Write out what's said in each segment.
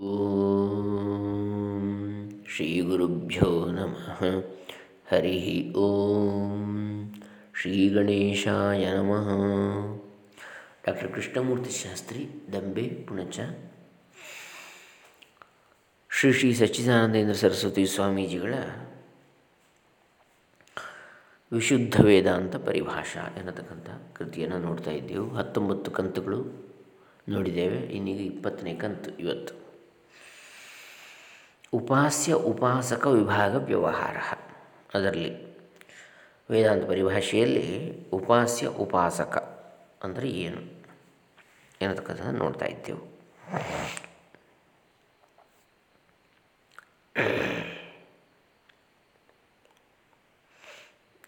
ಓಂ ಶ್ರೀ ಗುರುಭ್ಯೋ ನಮಃ ಹರಿ ಓಂ ಶ್ರೀ ಗಣೇಶಾಯ ನಮಃ ಡಾಕ್ಟರ್ ಕೃಷ್ಣಮೂರ್ತಿ ಶಾಸ್ತ್ರಿ ದಂಬೆ ಪುಣಚ ಶ್ರೀ ಶ್ರೀ ಸಚ್ಚಿದಾನಂದೇಂದ್ರ ಸರಸ್ವತಿ ಸ್ವಾಮೀಜಿಗಳ ವಿಶುದ್ಧ ವೇದಾಂತ ಪರಿಭಾಷಾ ಎನ್ನತಕ್ಕಂಥ ಕೃತಿಯನ್ನು ನೋಡ್ತಾ ಇದ್ದೆವು. ಹತ್ತೊಂಬತ್ತು ಕಂತುಗಳು ನೋಡಿದ್ದೇವೆ. ಇನ್ನೀಗ ಇಪ್ಪತ್ತನೇ ಕಂತು ಇವತ್ತು. ಉಪಾಸ್ಯ ಉಪಾಸಕ ವಿಭಾಗ ವ್ಯವಹಾರ. ಅದರಲ್ಲಿ ವೇದಾಂತ ಪರಿಭಾಷೆಯಲ್ಲಿ ಉಪಾಸ್ಯ ಉಪಾಸಕ ಅಂದರೆ ಏನು? ಏನತಕ್ಕಂಥದ್ದು ನೋಡ್ತಾ ಇದ್ದೆವು.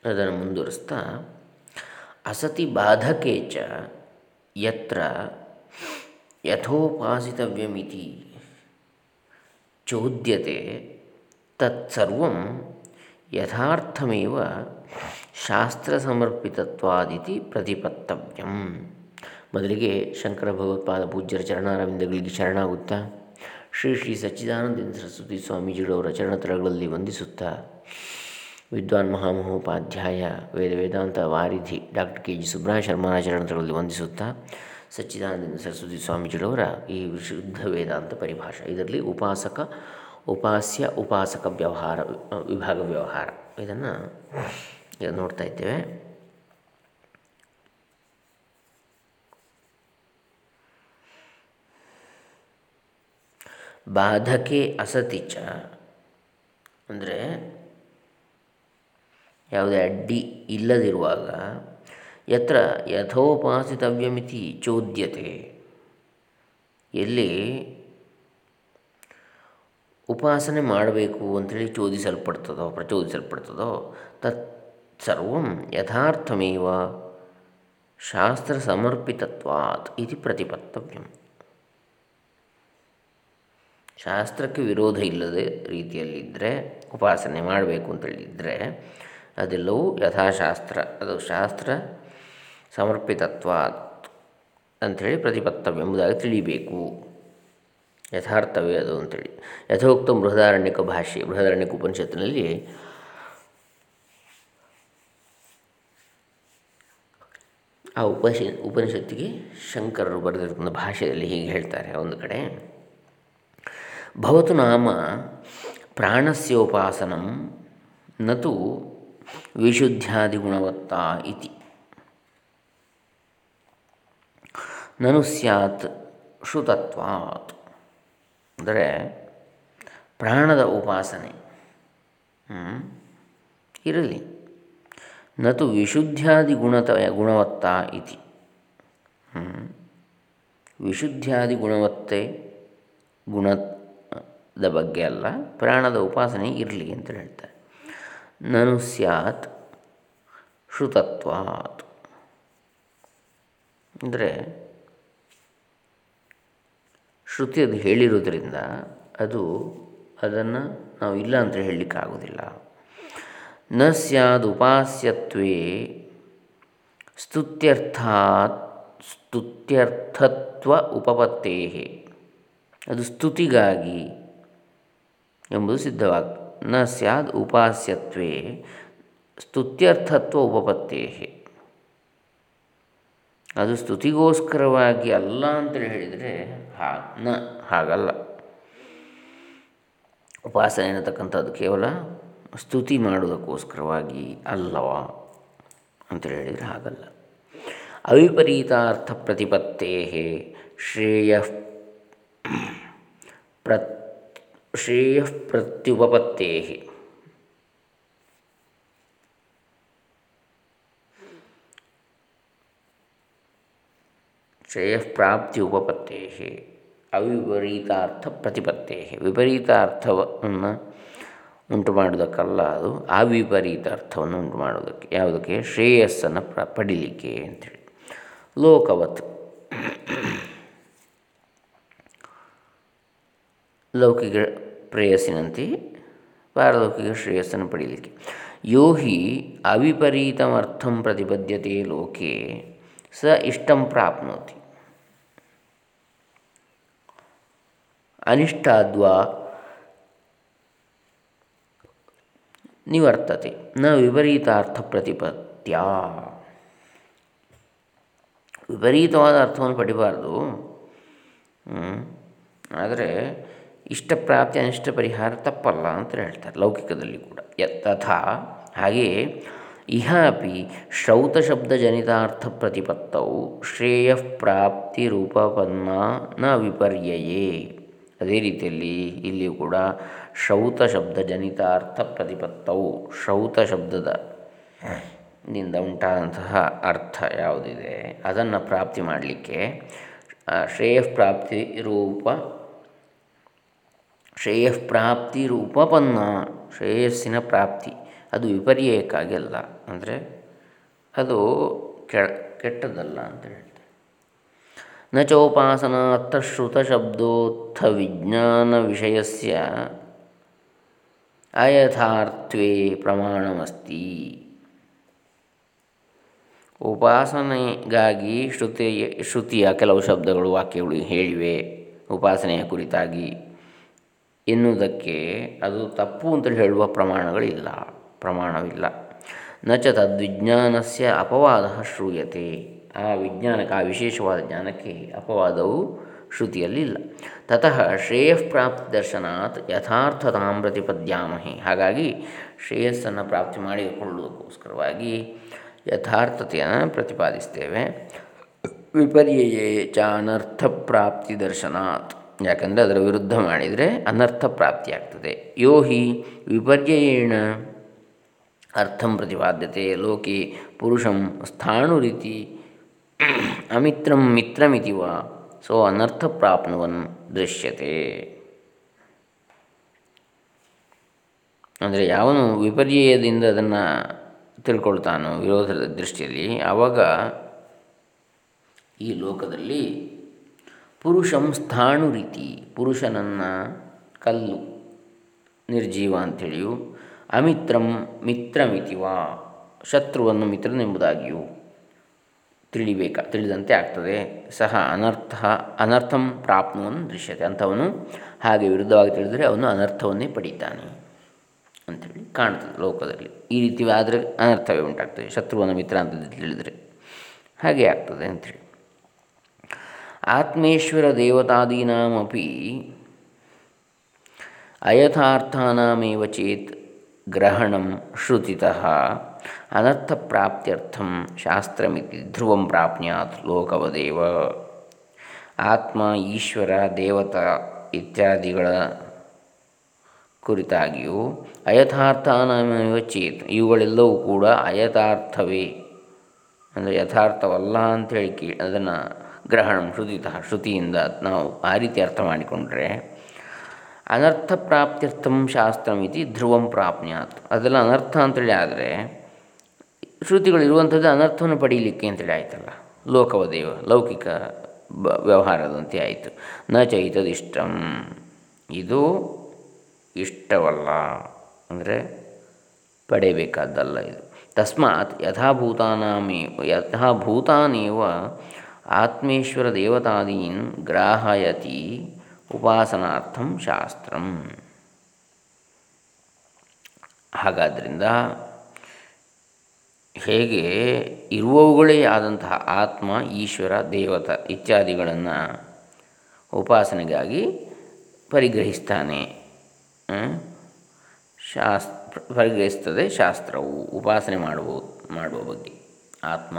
ಅದನ್ನು ಮುಂದುವರಿಸ್ತಾ, ಅಸತಿ ಬಾಧಕೇಚ ಯತ್ರ ಯಥೋಪಾಸಿತವ್ಯಮಿತಿ ಚೋದ್ಯತೆ तत्सर्वं ಯಥಾರ್ಥಮೇವ ಶಾಸ್ತ್ರಸಮರ್ಪಿತತ್ವಾದಿತಿ ಪ್ರತಿಪತ್ತವ್ಯಂ ಮೊದಲಿಗೆ ಶಂಕರ ಭಗವತ್ಪಾದ ಪೂಜ್ಯರ ಚರಣಾರವಿಂದಗಳಿಗೆ ಶರಣಾಗುತ್ತಾ, ಶ್ರೀ ಶ್ರೀ ಸಚ್ಚಿದಾನಂದ ಸರಸ್ವತಿ ಸ್ವಾಮೀಜಿಗಳವರ ಚರಣತರಗಳಲ್ಲಿ ವಂದಿಸುತ್ತಾ, ವಿದ್ವಾನ್ ಮಹಾಮಹೋಪಾಧ್ಯಾಯ ವೇದ ವೇದಾಂತ ವಾರಿಧಿ ಡಾಕ್ಟರ್ ಕೆ ಜಿ ಸುಬ್ರಹ ಶರ್ಮರ ಚರಣತರಗಳಲ್ಲಿ ವಂದಿಸುತ್ತಾ ಸಚ್ಚಿದಾನಂದ ಸರಸ್ವತಿ ಸ್ವಾಮೀಜಿಗಳವರ ಈ ವಿಶುದ್ಧ ವೇದಾಂತ ಪರಿಭಾಷೆ. ಇದರಲ್ಲಿ ಉಪಾಸಕ, ಉಪಾಸ್ಯ, ಉಪಾಸಕ ವ್ಯವಹಾರ, ವಿಭಾಗ ವ್ಯವಹಾರ. ಇದನ್ನು ನೋಡ್ತಾ ಇದ್ದೇವೆ. ಬಾಧಕೆ ಅಸತಿ ಚ ಅಂದರೆ ಯಾವುದೇ ಅಡ್ಡಿ ಇಲ್ಲದಿರುವಾಗ ಯತ್ರ ಯಥೋಪಾಸಿತವ್ಯಮಿತಿ ಚೋದ್ಯತೆ ಎಲ್ಲಿ ಉಪಾಸನೆ ಮಾಡಬೇಕು ಅಂಥೇಳಿ ಚೋದಿಸಲ್ಪಡ್ತದೋ, ಪ್ರಚೋದಿಸಲ್ಪಡ್ತದೋ, ತತ್ ಸರ್ವಂ ಯಥಾರ್ಥಮೇವ ಶಾಸ್ತ್ರ ಸಮರ್ಪಿತತ್ವಾತ್ ಇದು ಪ್ರತಿಪತ್ತವ್ಯಂ। ಶಾಸ್ತ್ರಕ್ಕೆ ವಿರೋಧ ಇಲ್ಲದೆ ರೀತಿಯಲ್ಲಿದ್ದರೆ ಉಪಾಸನೆ ಮಾಡಬೇಕು ಅಂತೇಳಿದರೆ, ಅದೆಲ್ಲವೂ ಯಥಾಶಾಸ್ತ್ರ, ಅದು ಶಾಸ್ತ್ರ ಸಮರ್ಪಿತತ್ವ ಅಂಥೇಳಿ ಪ್ರತಿಪತ್ತವ್ಯ ಎಂಬುದಾಗಿ ತಿಳಿಬೇಕು. ಯಥಾರ್ಥವೇ ಅದು ಅಂಥೇಳಿ. ಯಥೋಕ್ತ ಬೃಹದಾರಣ್ಯಕ ಭಾಷೆ ಬೃಹದಾರಣ್ಯಕ ಉಪನಿಷತ್ತಿನಲ್ಲಿ ಆ ಉಪನಿಷ ಉಪನಿಷತ್ತಿಗೆ ಶಂಕರರು ಬರೆದಿರ್ತಕ್ಕಂಥ ಭಾಷೆಯಲ್ಲಿ ಹೀಗೆ ಹೇಳ್ತಾರೆ ಒಂದು ಕಡೆ. ಭವತು ನಾಮ ಪ್ರಾಣಸ್ಯೋಪಾಸನಂ ನತು ವಿಶುದ್ಧ್ಯಾದಿಗುಣವತ್ತಾ ಇತಿ. ನನು ಸ್ಯಾತ್ ಶ್ರುತತ್ವಾತ್. ಅಂದರೆ ಪ್ರಾಣದ ಉಪಾಸನೆ. ಇರಲಿ. ನತು ವಿಶುದ್ಧ್ಯಾದಿ ಗುಣತ, ಗುಣವತ್ತ ಇತಿ. ವಿಶುದ್ಧ್ಯಾದಿ ಗುಣವತ್ತೆ ಗುಣದ ಬಗ್ಗೆ ಅಲ್ಲ, ಪ್ರಾಣದ ಉಪಾಸನೆ ಇರಲಿ ಅಂತ ಹೇಳ್ತಾರೆ. ನನು ಸ್ಯಾತ್ ಶ್ರುತತ್ವಾತ್. ಅಂದರೆ ಶ್ರುತಿ ಅದು ಹೇಳಿರೋದ್ರಿಂದ ಅದು ಅದನ್ನು ನಾವು ಇಲ್ಲ ಅಂತ ಹೇಳಲಿಕ್ಕಾಗೋದಿಲ್ಲ ನ ಸ್ಯಾದು ಉಪಾಸ್ಯತ್ವೇ ಸ್ತುತ್ಯರ್ಥಾತ್ ಸ್ತುತ್ಯರ್ಥತ್ವ ಉಪಪತ್ತೇ ಅದು ಸ್ತುತಿಗಾಗಿ ಎಂಬುದು ಸಿದ್ಧವಾಗ್ತದೆ ನ ಸ್ಯಾದ್ ಉಪಾಸ್ಯತ್ವೇ ಸ್ತುತ್ಯರ್ಥತ್ವ ಉಪಪತ್ತೇ ಅದು ಸ್ತುತಿಗೋಸ್ಕರವಾಗಿ ಅಲ್ಲ ಅಂತೇಳಿ ಹೇಳಿದರೆ ಹಾಗೆ, ನ, ಹಾಗಲ್ಲ. ಉಪಾಸನೆ ಅನ್ನತಕ್ಕಂಥದ್ದು ಕೇವಲ ಸ್ತುತಿ ಮಾಡುವುದಕ್ಕೋಸ್ಕರವಾಗಿ ಅಲ್ಲವ ಅಂತೇಳಿ ಹೇಳಿದರೆ ಹಾಗಲ್ಲ. ಅವಿಪರೀತಾರ್ಥ ಪ್ರತಿಪತ್ತೇ ಶ್ರೇಯ ಪ್ರ ಶ್ರೇಯ ಪ್ರತ್ಯುಪಪತ್ತೇ ಶ್ರೇಯಃಪ್ರಾಪ್ತಿ ಉಪಪತ್ತೇ ಅವಿಪರೀತಾರ್ಥ ಪ್ರತಿಪತ್ತೇ ವಿಪರೀತ ಅರ್ಥವನ್ನು ಉಂಟು ಮಾಡುವುದಕ್ಕಲ್ಲ ಅದು ಅವಿಪರೀತ ಅರ್ಥವನ್ನು ಉಂಟು ಮಾಡುವುದಕ್ಕೆ ಯಾವುದಕ್ಕೆ? ಶ್ರೇಯಸ್ಸನ್ನು ಪ್ರ, ಪಡಿಲಿಕ್ಕೆ ಅಂಥೇಳಿ ಲೋಕವತ್. ಲೌಕಿಕ ಪ್ರೇಯಸ್ಸಿನಂತೆ ಪಾರಲೌಕಿಕ ಶ್ರೇಯಸ್ಸನ್ನು ಪಡೀಲಿಕ್ಕೆ. ಯೋ ಹಿ ಅವಿಪರೀತಮರ್ಥಂ ಪ್ರತಿಪದ್ಯತೆ ಲೋಕೆ, ಸ ಇಷ್ಟಂ ಪ್ರಾಪ್ನೋತಿ. ಅನಿಷ್ಟಾದ್ವಾ ನಿವರ್ತತೆ ನ ವಿಪರೀತಾರ್ಥ ಪ್ರತಿಪತ್ಯ ವಿಪರೀತವಾದ ಅರ್ಥವನ್ನು ಪಡಿಬಾರ್ದು. ಆದರೆ ಇಷ್ಟಪ್ರಾಪ್ತಿ ಅನಿಷ್ಟ ಪರಿಹಾರ ತಪ್ಪಲ್ಲ ಅಂತ ಹೇಳ್ತಾರೆ ಲೌಕಿಕದಲ್ಲಿ ಕೂಡ. ತಥಾ ಹಾಗೆಯೇ ಇಹ ಅಪಿ ಶ್ರೌತಶಬ್ದಜನಿತಾರ್ಥ ಪ್ರತಿಪತ್ತವು ಶ್ರೇಯಃಪ್ರಾಪ್ತಿ ಪ್ರಾಪ್ತಿ ರೂಪಪನ್ನ ನ ವಿಪರ್ಯಯೇ. ಅದೇ ರೀತಿಯಲ್ಲಿ ಇಲ್ಲಿಯೂ ಕೂಡ ಶ್ರೌತ ಶಬ್ದ ಜನಿತಾರ್ಥ ಪ್ರತಿಪತ್ತವು ಶ್ರೌತ ಶಬ್ದದ ನಿಂದ ಉಂಟಾದಂತಹ ಅರ್ಥ ಯಾವುದಿದೆ? ಅದನ್ನು ಪ್ರಾಪ್ತಿ ಮಾಡಲಿಕ್ಕೆ ಶ್ರೇಯ ಪ್ರಾಪ್ತಿ ರೂಪ, ಶ್ರೇಯ ಪ್ರಾಪ್ತಿ ರೂಪಪನ್ನ ಶ್ರೇಯಸ್ಸಿನ ಪ್ರಾಪ್ತಿ. ಅದು ವಿಪರ್ಯಕ್ಕಾಗಿ ಅಲ್ಲ ಅಂದರೆ ಅದು ಕೆಟ್ಟದ್ದಲ್ಲ ಅಂತ ಹೇಳ್ತಾರೆ ನ ಚೋಪಾಸನಾರ್ಥ ಶ್ರುತಶಬ್ದೋತ್ಥ ವಿಜ್ಞಾನ ವಿಷಯಸ್ಯ ಅಯಥಾರ್ಥ್ವೇ ಪ್ರಮಾಣಮಸ್ತಿ. ಉಪಾಸನೆಗಾಗಿ ಶ್ರುತಿ, ಶ್ರುತಿಯ ಕೆಲವು ಶಬ್ದಗಳು ವಾಕ್ಯಗಳು ಹೇಳಿವೆ. ಉಪಾಸನೆಯ ಕುರಿತಾಗಿ ಎನ್ನುವುದಕ್ಕೆ ಅದು ತಪ್ಪು ಅಂತ ಹೇಳುವ ಪ್ರಮಾಣಗಳಿಲ್ಲ. ಪ್ರಮಾಣವಿಲ್ಲ. ನ ಚ ತದ್ವಿಜ್ಞಾನಸ್ಯ ಅಪವಾದ ಶ್ರೂಯತೆ. ಆ ವಿಜ್ಞಾನಕ್ಕೆ ಆ ವಿಶೇಷವಾದ ಜ್ಞಾನಕ್ಕೆ ಅಪವಾದವು ಶ್ರುತಿಯಲ್ಲಿಲ್ಲ. ತತಃ ಶ್ರೇಯಃಪ್ರಾಪ್ತಿ ದರ್ಶನಾತ್ ಯಥಾರ್ಥತಾಂ ಪ್ರತಿಪದ್ಯಾಮಹಿ ಹಾಗಾಗಿ ಶ್ರೇಯಸ್ಸನ್ನು ಪ್ರಾಪ್ತಿ ಮಾಡಿಕೊಳ್ಳುವುದಕ್ಕೋಸ್ಕರವಾಗಿ ಯಥಾರ್ಥತೆಯನ್ನು ಪ್ರತಿಪಾದಿಸ್ತೇವೆ. ವಿಪರ್ಯಯೇ ಚ ಅನರ್ಥ ಪ್ರಾಪ್ತಿ ದರ್ಶನಾತ್. ಯಾಕಂದರೆ ಅದರ ವಿರುದ್ಧ ಮಾಡಿದರೆ ಅನರ್ಥ ಪ್ರಾಪ್ತಿಯಾಗ್ತದೆ ಯೋ ಹಿ ವಿಪರ್ಯಯೇಣ ಅರ್ಥಂ ಪ್ರತಿಪಾದ್ಯತೆ. ಲೋಕೆ ಪುರುಷಂ ಸ್ಥಾಣು ರೀತಿ ಅಮಿತ್ರಂ ಮಿತ್ರಮಿತಿ ವಾ ಸೊ ಅನರ್ಥ ಪ್ರಾಪ್ನುವನ್ ದೃಶ್ಯತೆ. ಅಂದರೆ ಯಾವನು ವಿಪರ್ಯಯದಿಂದ ಅದನ್ನು ತಿಳ್ಕೊಳ್ತಾನೋ ವಿರೋಧದ ದೃಷ್ಟಿಯಲ್ಲಿ ಆವಾಗ ಈ ಲೋಕದಲ್ಲಿ ಪುರುಷಂ ಸ್ಥಾಣು ರೀತಿ ಪುರುಷನನ್ನು ಕಲ್ಲು, ನಿರ್ಜೀವ ಅಂಥೇಳಿಯು ಅಮಿತ್ರಂ ಮಿತ್ರಮಿತಿವಾ, ಶತ್ರುವನ್ನು ಮಿತ್ರನೆಂಬುದಾಗಿಯೂ. ತಿಳಿಬೇಕ, ತಿಳಿದಂತೆ ಆಗ್ತದೆ. ಸಹ ಅನರ್ಥ, ಅನರ್ಥಂ ಪ್ರಾಪ್ನುವನ್ನು ದೃಶ್ಯತೆ ಅಂಥವನು ಹಾಗೆ ವಿರುದ್ಧವಾಗಿ ತಿಳಿದರೆ ಅವನು ಅನರ್ಥವನ್ನೇ ಪಡೀತಾನೆ ಅಂಥೇಳಿ ಕಾಣ್ತದೆ ಲೋಕದಲ್ಲಿ. ಈ ರೀತಿ ಆದರೆ ಅನರ್ಥವೇ ಉಂಟಾಗ್ತದೆ ಶತ್ರುವನ ಮಿತ್ರ ಅಂತ ತಿಳಿದರೆ. ಹಾಗೆ ಆಗ್ತದೆ ಅಂಥೇಳಿ ಆತ್ಮೇಶ್ವರ ದೇವತಾದೀನಾಮಿ ಅಯಥಾರ್ಥಾನಾಮೇವ ಚೇತ್ ಗ್ರಹಣಂ ಶ್ರುತಿತಃ ಅನರ್ಥಪ್ರಾಪ್ತ್ಯರ್ಥಂ ಶಾಸ್ತ್ರಮಿತಿ ಧ್ರುವಂ ಪ್ರಾಪ್ನ್ಯಾತ್ ಲೋಕವದೇವ ಆತ್ಮ ಈಶ್ವರ ದೇವತಾ ಇತ್ಯಾದಿಗಳ ಕುರಿತಾಗಿಯೂ ಅಯಥಾರ್ಥಾನಮೇವ ಚೇತ್ ಇವುಗಳೆಲ್ಲವೂ ಕೂಡ ಅಯಥಾರ್ಥವೇ. ಅಂದರೆ ಯಥಾರ್ಥವಲ್ಲ ಅಂಥೇಳಿ ಕೇ, ಅದನ್ನು ಗ್ರಹಣ ಶ್ರುತಿತಃ ಶ್ರುತಿಯಿಂದ ನಾವು ಆ ರೀತಿ ಅರ್ಥ ಮಾಡಿಕೊಂಡ್ರೆ ಅನರ್ಥ ಪ್ರಾಪ್ತ್ಯರ್ಥಂ ಶಾಸ್ತ್ರಮಿತಿ ಧ್ರುವಂ ಪ್ರಾಪ್ನ್ಯಾತ್. ಅದೆಲ್ಲ ಅನರ್ಥ ಅಂತೇಳಿ ಆದರೆ ಶ್ರುತಿಗಳಿರುವಂಥದ್ದು ಅನರ್ಥವನ್ನು ಪಡೀಲಿಕ್ಕೆ ಅಂತೇಳಿ ಆಯ್ತಲ್ಲ. ಲೋಕವದೇವ ಲೌಕಿಕ ಬ, ವ್ಯವಹಾರದಂತೆ ಆಯಿತು. ನ ಚೈತದಿಷ್ಟಂ. ಇದು ಇಷ್ಟವಲ್ಲ ಅಂದರೆ ಪಡೆಯಬೇಕಾದ್ದಲ್ಲ ಇದು. ತಸ್ಮಾತ್ ಯಥಾ ಯಥಾಭೂತಾನೇವ ಆತ್ಮೇಶ್ವರ ದೇವತಾದೀನ್ ಗ್ರಾಹಯತಿ ಉಪಾಸನಾರ್ಥಂ ಶಾಸ್ತ್ರಂ. ಹಾಗಾದ್ದರಿಂದ ಹೇಗೆ ಇರುವವುಗಳೇ ಆದಂತಹ ಆತ್ಮ, ಈಶ್ವರ, ದೇವತ ಇತ್ಯಾದಿಗಳನ್ನು ಉಪಾಸನೆಗಾಗಿ ಪರಿಗ್ರಹಿಸ್ತಾನೆ. ಶಾಸ್ತ್ರ, ಪರಿಗ್ರಹಿಸ್ತದೆ ಶಾಸ್ತ್ರವು, ಉಪಾಸನೆ ಮಾಡುವ ಮಾಡುವ ಬಗ್ಗೆ. ಆತ್ಮ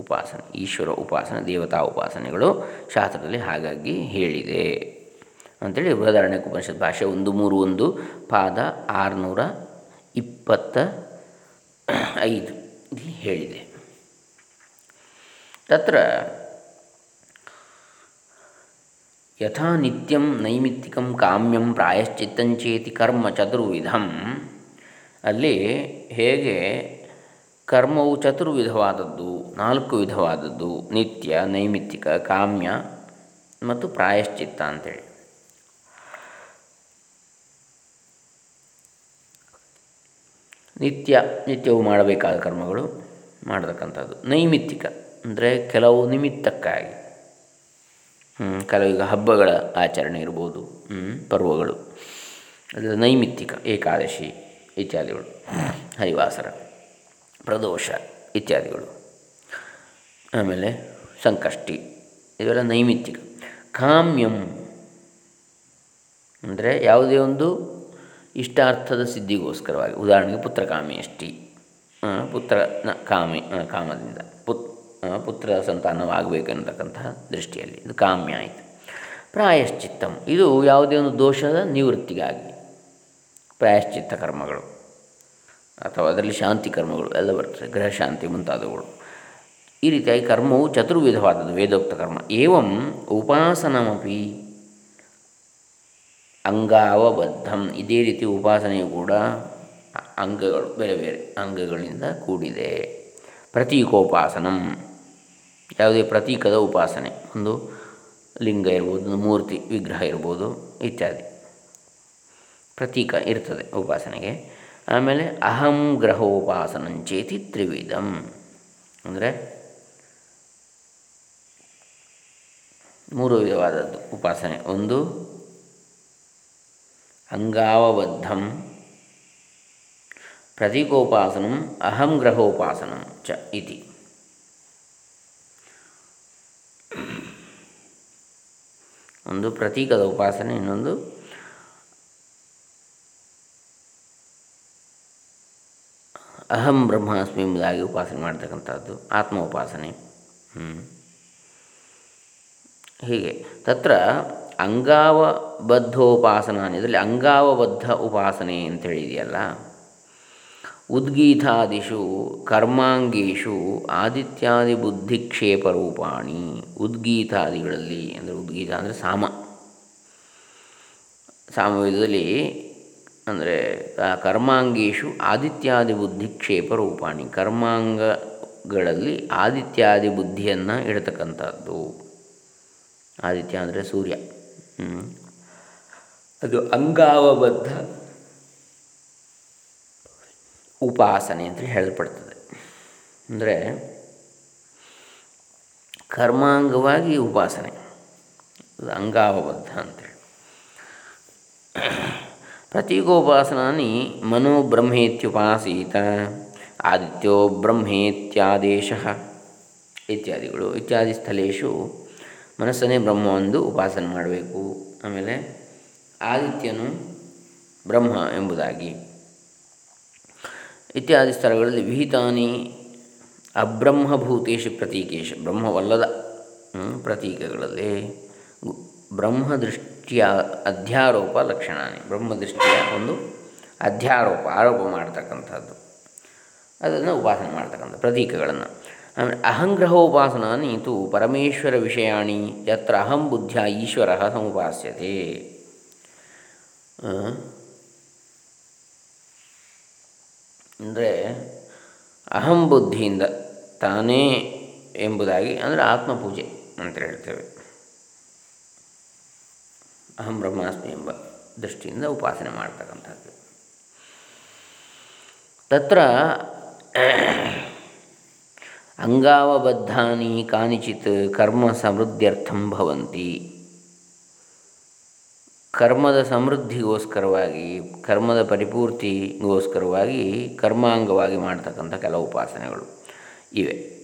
ಉಪಾಸನೆ, ಈಶ್ವರ ಉಪಾಸನೆ, ದೇವತಾ ಉಪಾಸನೆಗಳು ಶಾಸ್ತ್ರದಲ್ಲಿ ಹಾಗಾಗಿ ಹೇಳಿದೆ. ಅಂಥೇಳಿ ಉದಾಹರಣೆ ಉಪನಿಷತ್ ಭಾಷೆ ಒಂದು ಮೂರು ಒಂದು ಪಾದ ಆರುನೂರ ಇಪ್ಪತ್ತ ಐದು. ಹೇಳಿದೆ. ತತ್ರ ಯಥಾ ನಿತ್ಯಂ ನೈಮಿತ್ತಿಕಂ ಕಾಮ್ಯಂ ಪ್ರಾಯಶ್ಚಿತ್ತಂಚೇತಿ ಕರ್ಮ ಚತುರ್ವಿಧಂ. ಅಲ್ಲಿ ಹೇಗೆ ಕರ್ಮವು ಚತುರ್ವಿಧವಾದದ್ದು, ನಾಲ್ಕು ವಿಧವಾದದ್ದು, ನಿತ್ಯ, ನೈಮಿತ್ತಿಕ, ಕಾಮ್ಯ ಮತ್ತು ಪ್ರಾಯಶ್ಚಿತ್ತ ಅಂತೇಳಿ. ನಿತ್ಯ, ನಿತ್ಯವು ಮಾಡಬೇಕಾದ ಕರ್ಮಗಳು ಮಾಡತಕ್ಕಂಥದ್ದು. ನೈಮಿತ್ತಿಕ ಅಂದರೆ ಕೆಲವು ನಿಮಿತ್ತಕ್ಕಾಗಿ. ಕೆಲವೀಗ ಹಬ್ಬಗಳ ಆಚರಣೆ ಇರ್ಬೋದು ಪರ್ವಗಳು. ಅದರ ನೈಮಿತ್ತಿಕ, ಏಕಾದಶಿ ಇತ್ಯಾದಿಗಳು, ಹರಿವಾಸರ, ಪ್ರದೋಷ ಇತ್ಯಾದಿಗಳು. ಆಮೇಲೆ ಸಂಕಷ್ಟಿ, ಇವೆಲ್ಲ ನೈಮಿತ್ತಿಕ. ಕಾಮ್ಯಂ ಅಂದರೆ ಯಾವುದೇ ಒಂದು ಇಷ್ಟಾರ್ಥದ ಸಿದ್ಧಿಗೋಸ್ಕರವಾಗಿ. ಉದಾಹರಣೆಗೆ ಪುತ್ರಕಾಮೇಷ್ಟಿ ಪುತ್ರ ಕಾಮಿ ಕಾಮದಿಂದ. ಪುತ್ ಪುತ್ರ ಸಂತಾನವಾಗಬೇಕೆನ್ನತಕ್ಕಂತಹ ದೃಷ್ಟಿಯಲ್ಲಿ. ಇದು ಕಾಮ್ಯ ಆಯಿತು. ಪ್ರಾಯಶ್ಚಿತ್ತಂ. ಇದು ಯಾವುದೇ ಒಂದು ದೋಷದ ನಿವೃತ್ತಿಗಾಗಿ. ಪ್ರಾಯಶ್ಚಿತ್ತ ಕರ್ಮಗಳು. ಅಥವಾ ಅದರಲ್ಲಿ ಶಾಂತಿ ಕರ್ಮಗಳು, ಎಲ್ಲ ಬರ್ತದೆ. ಗೃಹ ಶಾಂತಿ ಮುಂತಾದವುಗಳು. ಈ ರೀತಿಯಾಗಿ ಕರ್ಮವು ಚತುರ್ವಿಧವಾದದ್ದು, ವೇದೋಕ್ತ ಕರ್ಮ. ಏವಂ ಉಪಾಸನಮಪಿ ಅಂಗಾವಬದ್ಧಂ. ಇದೇ ರೀತಿ ಉಪಾಸನೆಯು ಕೂಡ ಅಂಗಗಳು, ಬೇರೆ ಬೇರೆ ಅಂಗಗಳಿಂದ ಕೂಡಿದೆ. ಪ್ರತೀಕೋಪಾಸನಂ. ಯಾವುದೇ ಪ್ರತೀಕದ ಉಪಾಸನೆ. ಒಂದು ಲಿಂಗ ಇರ್ಬೋದು ಒಂದು ಮೂರ್ತಿ, ವಿಗ್ರಹ ಇರ್ಬೋದು, ಇತ್ಯಾದಿ. ಪ್ರತೀಕ ಇರ್ತದೆ ಉಪಾಸನೆಗೆ. ಆಮೇಲೆ ಅಹಂ ಗ್ರಹೋಪಾಸನಂಚೇತಿ ತ್ರಿವಿಧಂ. ಅಂದರೆ ಮೂರು ವಿಧವಾದದ್ದು ಉಪಾಸನೆ. ಒಂದು ಅಂಗಾವಬದ್ಧಂ ಪ್ರತೀಕೋಪಾಸನಂ ಅಹಂ ಗ್ರಹೋಪಾಸನಂ ಚ ಇತಿ. ಒಂದು ಪ್ರತೀಕದ ಉಪಾಸನೆ, ಇನ್ನೊಂದು ಅಹಂ ಬ್ರಹ್ಮಾಸ್ಮಿ ಎಂಬುದಾಗಿ ಉಪಾಸನೆ ಮಾಡ್ತಕ್ಕಂಥದ್ದು ಆತ್ಮ ಉಪಾಸನೆ ಹೀಗೆ. ತತ್ರ ಅಂಗಾವಬದ್ಧೋಪಾಸನ ಇದರಲ್ಲಿ ಅಂಗಾವಬದ್ಧ ಉಪಾಸನೆ ಅಂತ ಹೇಳಿದೆಯಲ್ಲ ಉದ್ಗೀತಾದಿಷು ಕರ್ಮಾಂಗೇಶು ಆದಿತ್ಯಾದಿ ಬುದ್ಧಿಕ್ಷೇಪ ರೂಪಾಣಿ ಉದ್ಗೀತಾದಿಗಳಲ್ಲಿ ಅಂದರೆ ಉದ್ಗೀತ ಅಂದರೆ ಸಾಮ. ಸಾಮವೇದದಲ್ಲಿ ಅಂದರೆ ಕರ್ಮಾಂಗೇಶು ಆದಿತ್ಯಾದಿ ಬುದ್ಧಿಕ್ಷೇಪ ರೂಪಾಣಿ ಕರ್ಮಾಂಗಗಳಲ್ಲಿ ಆದಿತ್ಯಾದಿ ಬುದ್ಧಿಯನ್ನು ಇಡತಕ್ಕಂಥದ್ದು. ಆದಿತ್ಯ ಅಂದರೆ ಸೂರ್ಯ. ಅದು ಅಂಗಾವಬದ್ಧ ಉಪಾಸನೆ ಅಂತ ಹೇಳಲ್ಪಡ್ತದೆ. ಅಂದರೆ ಕರ್ಮಾಂಗವಾಗಿ ಉಪಾಸನೆ. ಅದು ಅಂಗಾವಬದ್ಧ ಅಂತೇಳಿ ಪ್ರತೀಕೋಪಾಸನಾನಿ ಮನೋಬ್ರಹ್ಮೇತ್ಯುಪಾಸೀತ, ಆದಿತ್ಯೋ ಬ್ರಹ್ಮೇತ್ಯಾದೇಶ ಇತ್ಯಾದಿಗಳು ಇತ್ಯಾದಿ ಸ್ಥಳೇಶು ಮನಸ್ಸನ್ನೇ ಬ್ರಹ್ಮವೆಂದು ಉಪಾಸನೆ ಮಾಡಬೇಕು. ಆಮೇಲೆ ಆದಿತ್ಯನು ಬ್ರಹ್ಮ ಎಂಬುದಾಗಿ. ಇತ್ಯಾದಿ ಸ್ಥಳಗಳಲ್ಲಿ ವಿಹಿತಾನಿ ಅಬ್ರಹ್ಮಭೂತೇಶು ಪ್ರತೀಕೇಶ, ಬ್ರಹ್ಮವಲ್ಲದ ಪ್ರತೀಕಗಳಲ್ಲಿ ಬ್ರಹ್ಮದೃಷ್ಟಿಯ ಅಧ್ಯಾರೋಪ ಲಕ್ಷಣಾನಿ. ಬ್ರಹ್ಮದೃಷ್ಟಿಯ ಒಂದು ಅಧ್ಯಾರೋಪ, ಆರೋಪ ಮಾಡ್ತಕ್ಕಂಥದ್ದು. ಅದನ್ನು ಉಪಾಸನೆ ಮಾಡ್ತಕ್ಕಂಥ ಪ್ರತೀಕಗಳನ್ನು. ಆಮೇಲೆ ಅಹಂಗ್ರಹೋಪಾಸನ ತು ಪರಮೇಶ್ವರ ವಿಷಯಾಣಿ ಯತ್ರ ಅಹಂ ಬುದ್ಧಿಯ ಈಶ್ವರ ಸಮುಪಾಸ್ಯತೆ. ಅಂದರೆ ಅಹಂ ಬುದ್ಧಿಯಿಂದ ತಾನೇ ಎಂಬುದಾಗಿ ಅಂದರೆ ಆತ್ಮಪೂಜೆ ಅಂತ ಹೇಳ್ತೇವೆ. ಅಹಂ ಬ್ರಹ್ಮಾಸ್ಮಿ ಎಂಬ ದೃಷ್ಟಿಯಿಂದ ಉಪಾಸನೆ ಮಾಡ್ತಕ್ಕಂಥದ್ದು. ತತ್ರ ಅಂಗಾವಬದ್ಧಾನಿ ಕಾನಿಚಿತ್ ಕರ್ಮ ಸಮೃದ್ಧ್ಯರ್ಥಂ ಭವಂತಿ. ಕರ್ಮದ ಸಮೃದ್ಧಿಗೋಸ್ಕರವಾಗಿ, ಕರ್ಮದ ಪರಿಪೂರ್ತಿಗೋಸ್ಕರವಾಗಿ ಕರ್ಮಾಂಗವಾಗಿ ಮಾಡ್ತಕ್ಕಂಥ ಕೆಲವು ಉಪಾಸನೆಗಳು ಇವೆ.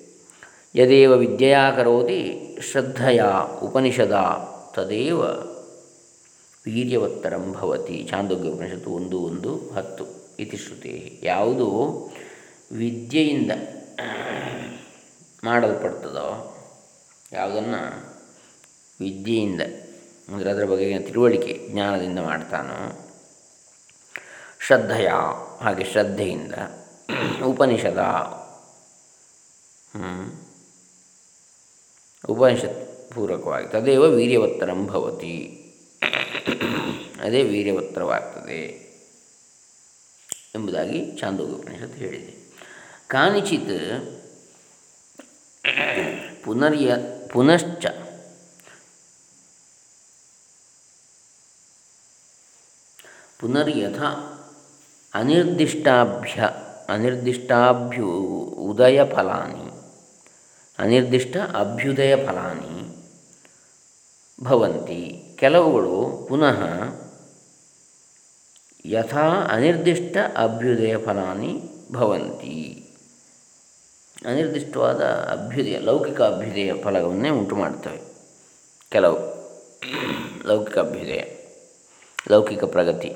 ಯದೇವ ವಿದ್ಯೆಯ ಕರೋತಿ ಶ್ರದ್ಧೆಯ ಉಪನಿಷದ ತದೇವ ವೀರ್ಯವತ್ತರಂ ಭವತಿ. ಚಾಂದೋಗ್ಯ ಉಪನಿಷತ್ತು ಒಂದು ಒಂದು ಹತ್ತು ಇತಿ ಶ್ರುತಿ. ಯಾವುದು ವಿದ್ಯೆಯಿಂದ ಮಾಡಲ್ಪಡ್ತದೋ? ಯಾವುದನ್ನು ವಿದ್ಯೆಯಿಂದ, ಅಂದರೆ ಅದರ ಬಗೆಗಿನ ತಿಳುವಳಿಕೆ, ಜ್ಞಾನದಿಂದ ಮಾಡ್ತಾನೋ? ಶ್ರದ್ಧೆಯ, ಹಾಗೆ ಶ್ರದ್ಧೆಯಿಂದ. ಉಪನಿಷದ. ಉಪನಿಷತ್ ಪೂರ್ವಕವಾಗಿ ತದೇವ ವೀರ್ಯವತ್ತರಂ ಭವತಿ. ಅದೇ ವೀರ್ಯವತ್ತರವಾಗ್ತದೆ ಎಂಬುದಾಗಿ ಚಾಂದೋಗ್ಯ ಉಪನಿಷತ್ ಹೇಳಿದೆ. ಕಾನಿಚಿತ್ ಪುನರ್ಯ ಪುನಶ್ಚ ಪುನರ್ಯಥ ಅನಿರ್ದಿಷ್ಟಾಭ್ಯ ಅನಿರ್ದಿಷ್ಟಾಭ್ಯು ಉದಯ ಫಲಾನಿ ಅನಿರ್ದಿಷ್ಟ ಅಭ್ಯುದಯ ಫಲಾನಿ ಭವಂತಿ ಕೆಲವುಗಳು ಪುನಃ ಯಥಾ ಅನಿರ್ದಿಷ್ಟ ಅಭ್ಯುದಯ ಫಲಾನಿ ಭವಂತಿ। ಅನಿರ್ದಿಷ್ಟವಾದ ಅಭ್ಯುದಯ, ಲೌಕಿಕ ಅಭ್ಯುದಯ ಫಲವನ್ನೇ ಉಂಟು ಮಾಡ್ತವೆ ಕೆಲವು ಲೌಕಿಕ ಅಭ್ಯುದಯ, ಲೌಕಿಕ ಪ್ರಗತಿ.